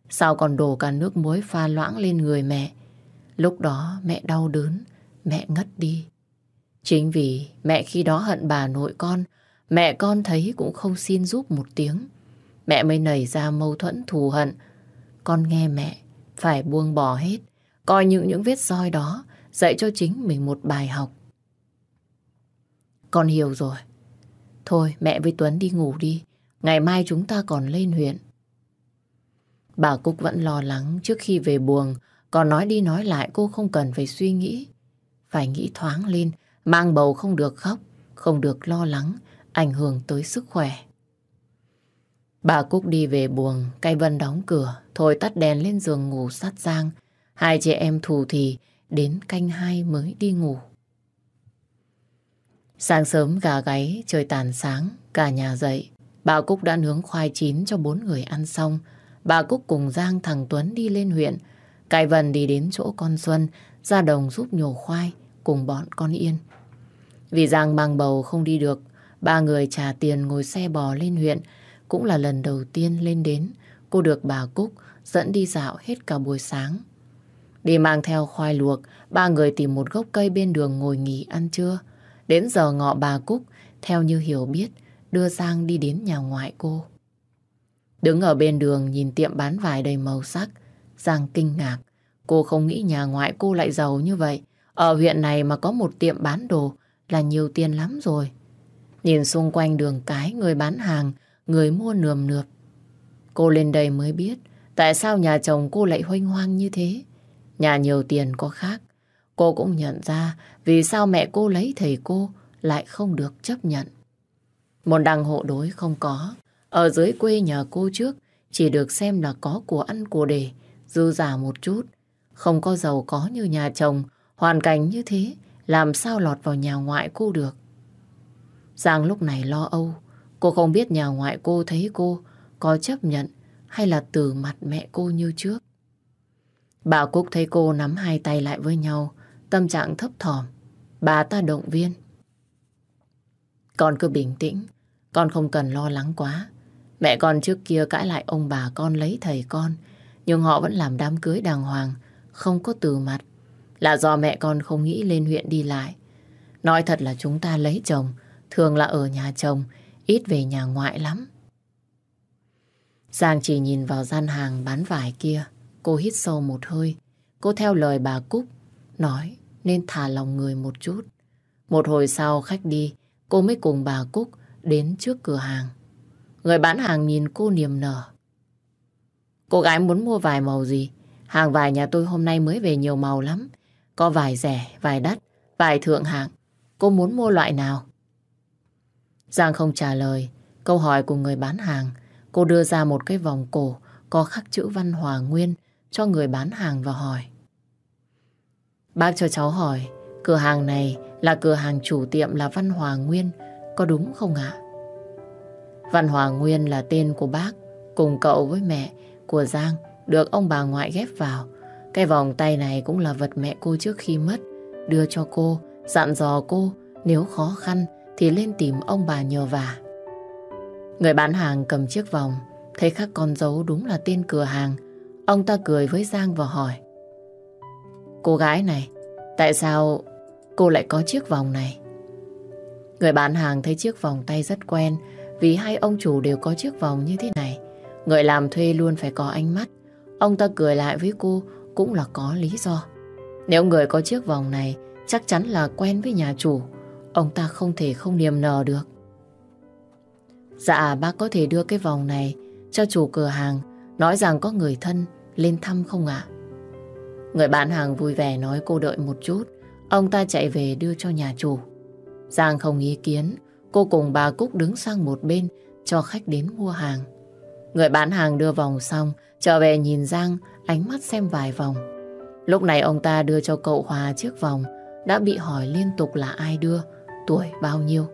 S1: Sao còn đổ cả nước muối pha loãng lên người mẹ. Lúc đó mẹ đau đớn, mẹ ngất đi. Chính vì mẹ khi đó hận bà nội con, mẹ con thấy cũng không xin giúp một tiếng. Mẹ mới nảy ra mâu thuẫn thù hận. Con nghe mẹ, phải buông bỏ hết. Coi những những vết roi đó dạy cho chính mình một bài học. Con hiểu rồi. Thôi mẹ với Tuấn đi ngủ đi. Ngày mai chúng ta còn lên huyện. Bà Cúc vẫn lo lắng trước khi về buồng. Còn nói đi nói lại cô không cần phải suy nghĩ. Phải nghĩ thoáng lên. Mang bầu không được khóc. Không được lo lắng. Ảnh hưởng tới sức khỏe. Bà Cúc đi về buồng, cây Vân đóng cửa, thôi tắt đèn lên giường ngủ sát Giang. Hai chị em thù thì đến canh hai mới đi ngủ. Sáng sớm gà gáy, trời tàn sáng, cả nhà dậy. Bà Cúc đã nướng khoai chín cho bốn người ăn xong. Bà Cúc cùng Giang thằng Tuấn đi lên huyện. Cải Vân đi đến chỗ con Xuân, ra đồng giúp nhổ khoai, cùng bọn con Yên. Vì Giang mang bầu không đi được, ba người trả tiền ngồi xe bò lên huyện. Cũng là lần đầu tiên lên đến, cô được bà Cúc dẫn đi dạo hết cả buổi sáng. Đi mang theo khoai luộc, ba người tìm một gốc cây bên đường ngồi nghỉ ăn trưa. Đến giờ ngọ bà Cúc, theo như hiểu biết, đưa Giang đi đến nhà ngoại cô. Đứng ở bên đường nhìn tiệm bán vải đầy màu sắc, Giang kinh ngạc. Cô không nghĩ nhà ngoại cô lại giàu như vậy. Ở huyện này mà có một tiệm bán đồ là nhiều tiền lắm rồi. Nhìn xung quanh đường cái, người bán hàng, người mua nườm nượp. Cô lên đây mới biết tại sao nhà chồng cô lại hoanh hoang như thế. Nhà nhiều tiền có khác. Cô cũng nhận ra vì sao mẹ cô lấy thầy cô lại không được chấp nhận. Một đằng hộ đối không có. Ở dưới quê nhà cô trước chỉ được xem là có của ăn của để, dư giả một chút. Không có giàu có như nhà chồng, hoàn cảnh như thế, làm sao lọt vào nhà ngoại cô được. Giang lúc này lo âu, cô không biết nhà ngoại cô thấy cô có chấp nhận hay là từ mặt mẹ cô như trước. Bà Cúc thấy cô nắm hai tay lại với nhau, tâm trạng thấp thỏm. Bà ta động viên. Con cứ bình tĩnh, con không cần lo lắng quá. Mẹ con trước kia cãi lại ông bà con lấy thầy con, nhưng họ vẫn làm đám cưới đàng hoàng, không có từ mặt. Là do mẹ con không nghĩ lên huyện đi lại. Nói thật là chúng ta lấy chồng, thường là ở nhà chồng, ít về nhà ngoại lắm. Giang chỉ nhìn vào gian hàng bán vải kia, cô hít sâu một hơi. Cô theo lời bà Cúc, nói nên thả lòng người một chút. Một hồi sau khách đi, cô mới cùng bà Cúc đến trước cửa hàng. Người bán hàng nhìn cô niềm nở. Cô gái muốn mua vải màu gì? Hàng vải nhà tôi hôm nay mới về nhiều màu lắm. Có vải rẻ, vải đắt, vải thượng hạng. Cô muốn mua loại nào? Giang không trả lời câu hỏi của người bán hàng. Cô đưa ra một cái vòng cổ có khắc chữ văn hòa nguyên cho người bán hàng và hỏi. Bác cho cháu hỏi, cửa hàng này là cửa hàng chủ tiệm là Văn Hòa Nguyên, có đúng không ạ? Văn Hòa Nguyên là tên của bác, cùng cậu với mẹ của Giang được ông bà ngoại ghép vào. Cái vòng tay này cũng là vật mẹ cô trước khi mất, đưa cho cô, dặn dò cô nếu khó khăn thì lên tìm ông bà nhờ vả. Người bán hàng cầm chiếc vòng, thấy khắc con dấu đúng là tên cửa hàng. Ông ta cười với Giang và hỏi. Cô gái này, tại sao cô lại có chiếc vòng này? Người bán hàng thấy chiếc vòng tay rất quen vì hai ông chủ đều có chiếc vòng như thế này. Người làm thuê luôn phải có ánh mắt. Ông ta cười lại với cô cũng là có lý do. Nếu người có chiếc vòng này chắc chắn là quen với nhà chủ. Ông ta không thể không niềm nở được. Dạ bác có thể đưa cái vòng này cho chủ cửa hàng nói rằng có người thân lên thăm không ạ? Người bán hàng vui vẻ nói cô đợi một chút. Ông ta chạy về đưa cho nhà chủ. Giang không ý kiến. Cô cùng bà Cúc đứng sang một bên cho khách đến mua hàng. Người bán hàng đưa vòng xong, trở về nhìn Giang, ánh mắt xem vài vòng. Lúc này ông ta đưa cho cậu Hòa chiếc vòng, đã bị hỏi liên tục là ai đưa, tuổi bao nhiêu.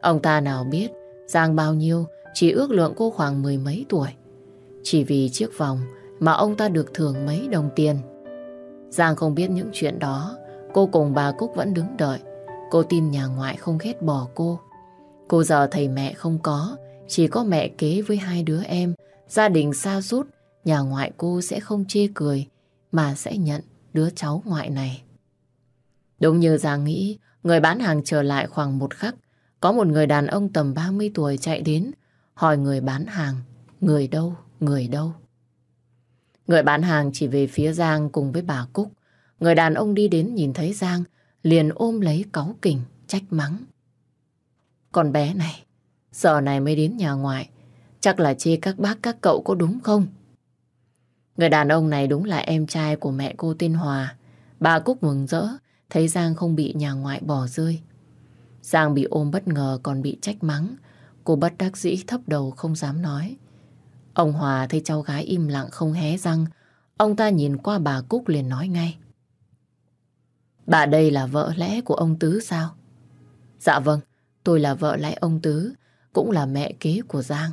S1: Ông ta nào biết Giang bao nhiêu, chỉ ước lượng cô khoảng mười mấy tuổi. Chỉ vì chiếc vòng mà ông ta được thưởng mấy đồng tiền. Giang không biết những chuyện đó, cô cùng bà Cúc vẫn đứng đợi. Cô tin nhà ngoại không ghét bỏ cô. Cô giờ thầy mẹ không có, chỉ có mẹ kế với hai đứa em. Gia đình xa rút, nhà ngoại cô sẽ không chê cười, mà sẽ nhận đứa cháu ngoại này. Đúng như Giang nghĩ, người bán hàng trở lại khoảng một khắc. Có một người đàn ông tầm 30 tuổi chạy đến, hỏi người bán hàng, người đâu, người đâu. Người bán hàng chỉ về phía Giang cùng với bà Cúc. Người đàn ông đi đến nhìn thấy Giang, liền ôm lấy cáu kỉnh, trách mắng. Con bé này, giờ này mới đến nhà ngoại, chắc là chê các bác các cậu có đúng không? Người đàn ông này đúng là em trai của mẹ cô tên Hòa. Bà Cúc mừng rỡ, thấy Giang không bị nhà ngoại bỏ rơi. Giang bị ôm bất ngờ còn bị trách mắng. Cô bất đắc dĩ thấp đầu không dám nói. Ông Hòa thấy cháu gái im lặng không hé răng. Ông ta nhìn qua bà Cúc liền nói ngay. Bà đây là vợ lẽ của ông Tứ sao? Dạ vâng, tôi là vợ lẽ ông Tứ, cũng là mẹ kế của Giang.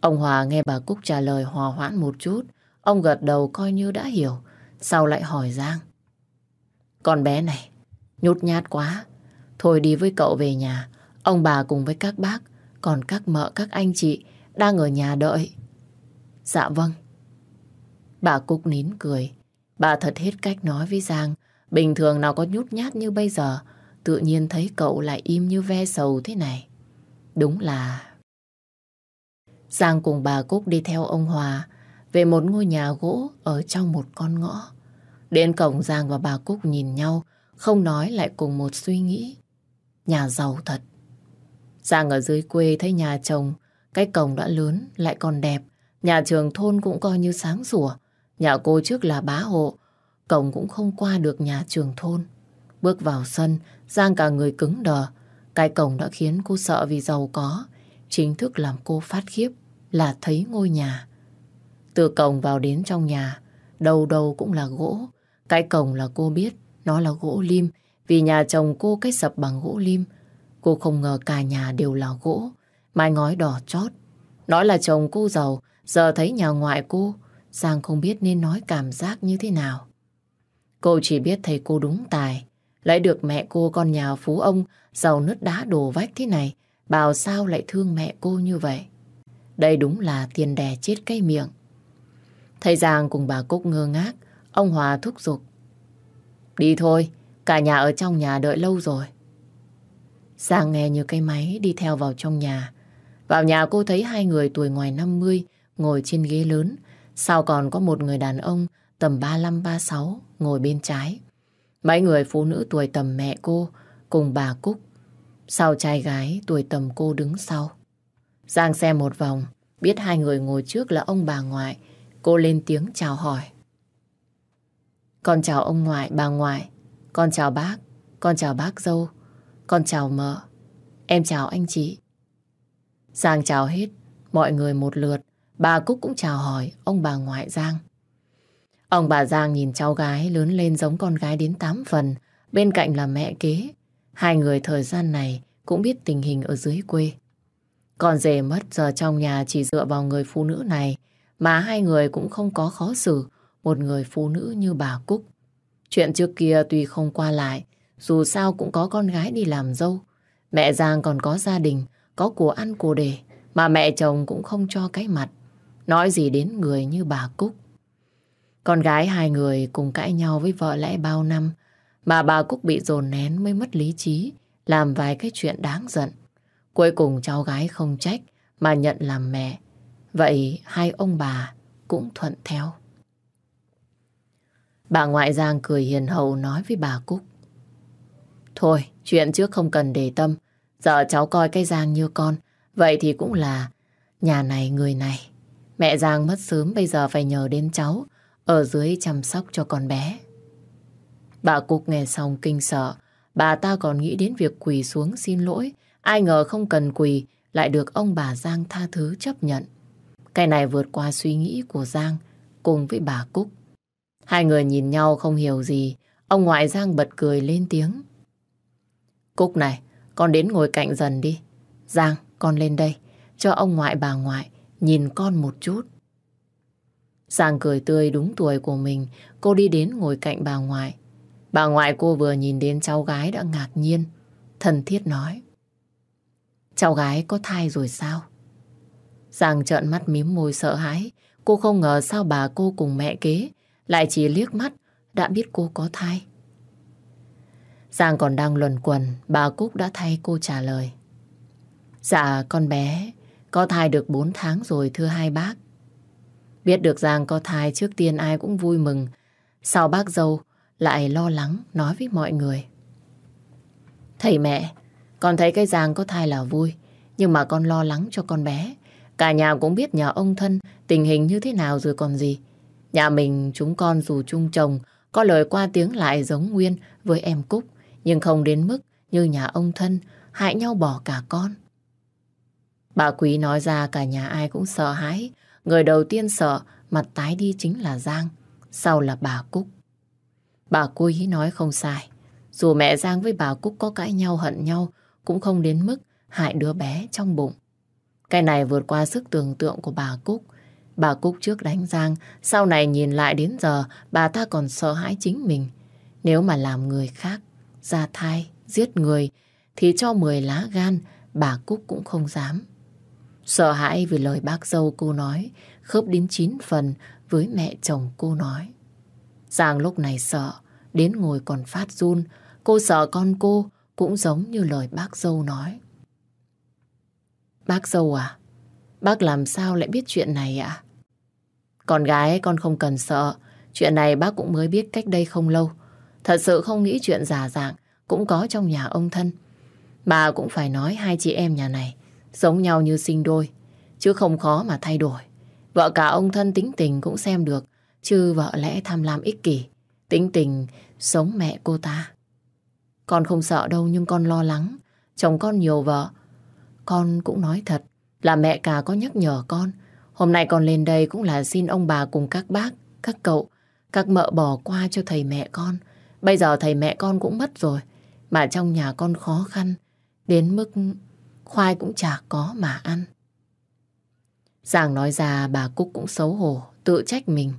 S1: Ông Hòa nghe bà Cúc trả lời hòa hoãn một chút, ông gật đầu coi như đã hiểu, sau lại hỏi Giang. Con bé này, Nhút nhát quá. Thôi đi với cậu về nhà. Ông bà cùng với các bác, còn các mợ, các anh chị đang ở nhà đợi. Dạ vâng. Bà Cúc nín cười. Bà thật hết cách nói với Giang. Bình thường nào có nhút nhát như bây giờ. Tự nhiên thấy cậu lại im như ve sầu thế này. Đúng là... Giang cùng bà Cúc đi theo ông Hòa về một ngôi nhà gỗ ở trong một con ngõ. Đến cổng Giang và bà Cúc nhìn nhau, không nói lại cùng một suy nghĩ. Nhà giàu thật. Giang ở dưới quê thấy nhà chồng, cái cổng đã lớn lại còn đẹp. Nhà trường thôn cũng coi như sáng sủa. Nhà cô trước là bá hộ, cổng cũng không qua được nhà trường thôn. Bước vào sân, Giang cả người cứng đờ. Cái cổng đã khiến cô sợ vì giàu có. Chính thức làm cô phát khiếp là thấy ngôi nhà. Từ cổng vào đến trong nhà, đầu đầu cũng là gỗ. Cái cổng là cô biết, nó là gỗ lim, vì nhà chồng cô cách sập bằng gỗ lim. Cô không ngờ cả nhà đều là gỗ, mái ngói đỏ chót. Nói là chồng cô giàu, giờ thấy nhà ngoại cô, Giang không biết nên nói cảm giác như thế nào. Cô chỉ biết thầy cô đúng tài, lại được mẹ cô con nhà phú ông, giàu nứt đá đổ vách thế này, bảo sao lại thương mẹ cô như vậy. Đây đúng là tiền đè chết cây miệng. Thầy Giang cùng bà Cúc ngơ ngác, ông Hòa thúc giục. Đi thôi, cả nhà ở trong nhà đợi lâu rồi. Giang nghe như cây máy đi theo vào trong nhà. Vào nhà cô thấy hai người tuổi ngoài 50 ngồi trên ghế lớn. Sau còn có một người đàn ông tầm 35-36 ngồi bên trái. Mấy người phụ nữ tuổi tầm mẹ cô cùng bà Cúc. Sau trai gái tuổi tầm cô đứng sau. Giang xem một vòng, biết hai người ngồi trước là ông bà ngoại. Cô lên tiếng chào hỏi. Con chào ông ngoại, bà ngoại. Con chào bác, con chào bác dâu. Con chào mợ. Em chào anh chị. Giang chào hết, mọi người một lượt. Bà Cúc cũng chào hỏi ông bà ngoại Giang. Ông bà Giang nhìn cháu gái lớn lên giống con gái đến 8 phần. Bên cạnh là mẹ kế. Hai người thời gian này cũng biết tình hình ở dưới quê. Còn rể mất giờ trong nhà chỉ dựa vào người phụ nữ này mà hai người cũng không có khó xử một người phụ nữ như bà Cúc. Chuyện trước kia tuy không qua lại dù sao cũng có con gái đi làm dâu. Mẹ Giang còn có gia đình, có của ăn của để, mà mẹ chồng cũng không cho cái mặt. Nói gì đến người như bà Cúc. Con gái hai người cùng cãi nhau với vợ lẽ bao năm, mà bà Cúc bị dồn nén mới mất lý trí, làm vài cái chuyện đáng giận. Cuối cùng cháu gái không trách, mà nhận làm mẹ. Vậy hai ông bà cũng thuận theo. Bà ngoại Giang cười hiền hậu nói với bà Cúc. Thôi, chuyện trước không cần để tâm. Giờ cháu coi cái Giang như con. Vậy thì cũng là nhà này người này. Mẹ Giang mất sớm bây giờ phải nhờ đến cháu ở dưới chăm sóc cho con bé. Bà Cúc nghe xong kinh sợ. Bà ta còn nghĩ đến việc quỳ xuống xin lỗi. Ai ngờ không cần quỳ lại được ông bà Giang tha thứ chấp nhận. Cái này vượt qua suy nghĩ của Giang cùng với bà Cúc. Hai người nhìn nhau không hiểu gì. Ông ngoại Giang bật cười lên tiếng. Cúc này, con đến ngồi cạnh dần đi. Giang, con lên đây, cho ông ngoại bà ngoại nhìn con một chút. Giang cười tươi đúng tuổi của mình, cô đi đến ngồi cạnh bà ngoại. Bà ngoại cô vừa nhìn đến cháu gái đã ngạc nhiên, thần thiết nói. Cháu gái có thai rồi sao? Giang trợn mắt mím môi sợ hãi, cô không ngờ sao bà cô cùng mẹ kế lại chỉ liếc mắt đã biết cô có thai. Giang còn đang luẩn quẩn, bà Cúc đã thay cô trả lời. Dạ, con bé có thai được 4 tháng rồi thưa hai bác. Biết được Giang có thai trước tiên ai cũng vui mừng. Sau bác dâu lại lo lắng nói với mọi người. Thầy mẹ, con thấy cái Giang có thai là vui, nhưng mà con lo lắng cho con bé. Cả nhà cũng biết nhà ông thân tình hình như thế nào rồi còn gì. Nhà mình chúng con dù chung chồng, có lời qua tiếng lại giống Nguyên với em Cúc. Nhưng không đến mức như nhà ông thân hại nhau bỏ cả con. Bà Quý nói ra cả nhà ai cũng sợ hãi. Người đầu tiên sợ mặt tái đi chính là Giang. Sau là bà Cúc. Bà Quý nói không sai. Dù mẹ Giang với bà Cúc có cãi nhau hận nhau cũng không đến mức hại đứa bé trong bụng. Cái này vượt qua sức tưởng tượng của bà Cúc. Bà Cúc trước đánh Giang, sau này nhìn lại đến giờ bà ta còn sợ hãi chính mình. Nếu mà làm người khác ra thai, giết người, thì cho 10 lá gan, bà Cúc cũng không dám. Sợ hãi vì lời bác dâu cô nói, khớp đến 9 phần với mẹ chồng cô nói. Giang lúc này sợ, đến ngồi còn phát run, cô sợ con cô cũng giống như lời bác dâu nói. Bác dâu à, bác làm sao lại biết chuyện này ạ? Con gái con không cần sợ, chuyện này bác cũng mới biết cách đây không lâu. Thật sự không nghĩ chuyện giả dạng cũng có trong nhà ông thân. Bà cũng phải nói hai chị em nhà này giống nhau như sinh đôi, chứ không khó mà thay đổi. Vợ cả ông thân tính tình cũng xem được, chứ vợ lẽ tham lam ích kỷ, tính tình sống mẹ cô ta. Con không sợ đâu nhưng con lo lắng, chồng con nhiều vợ. Con cũng nói thật là mẹ cả có nhắc nhở con. Hôm nay con lên đây cũng là xin ông bà cùng các bác, các cậu, các mợ bỏ qua cho thầy mẹ con. Bây giờ thầy mẹ con cũng mất rồi, mà trong nhà con khó khăn, đến mức khoai cũng chả có mà ăn. Giàng nói ra bà Cúc cũng xấu hổ, tự trách mình.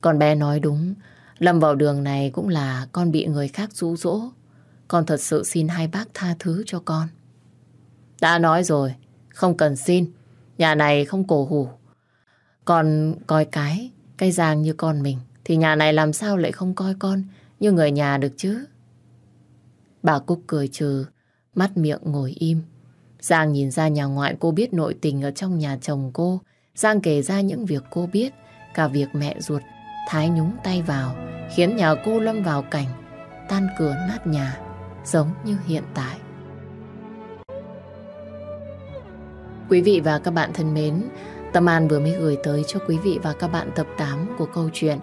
S1: Con bé nói đúng, Lâm vào đường này cũng là con bị người khác rũ rỗ. Con thật sự xin hai bác tha thứ cho con. Đã nói rồi, không cần xin. Nhà này không cổ hủ. Còn coi cái, cái Giang như con mình, thì nhà này làm sao lại không coi con như người nhà được chứ? Bà Cúc cười trừ, mắt miệng ngồi im. Giang nhìn ra nhà ngoại cô biết nội tình ở trong nhà chồng cô. Giang kể ra những việc cô biết, cả việc mẹ ruột Thái nhúng tay vào, khiến nhà cô lâm vào cảnh tan cửa nát nhà, giống như hiện tại. Quý vị và các bạn thân mến, Tâm An vừa mới gửi tới cho quý vị và các bạn tập 8 của câu chuyện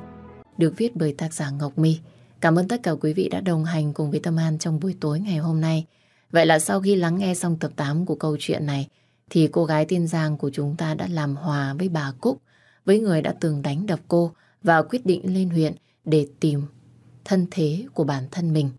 S1: được viết bởi tác giả Ngọc My. Cảm ơn tất cả quý vị đã đồng hành cùng với Tâm An trong buổi tối ngày hôm nay. Vậy là sau khi lắng nghe xong tập 8 của câu chuyện này, thì cô gái tiên Giang của chúng ta đã làm hòa với bà Cúc, với người đã từng đánh đập cô và quyết định lên huyện để tìm thân thế của bản thân mình.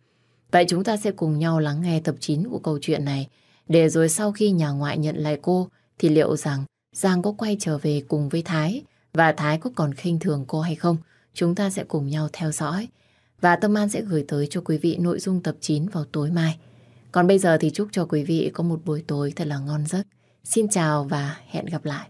S1: Vậy chúng ta sẽ cùng nhau lắng nghe tập 9 của câu chuyện này, để rồi sau khi nhà ngoại nhận lại cô, thì liệu rằng Giang có quay trở về cùng với Thái, và Thái có còn khinh thường cô hay không? Chúng ta sẽ cùng nhau theo dõi. Và Tâm An sẽ gửi tới cho quý vị nội dung tập 9 vào tối mai. Còn bây giờ thì chúc cho quý vị có một buổi tối thật là ngon giấc. Xin chào và hẹn gặp lại.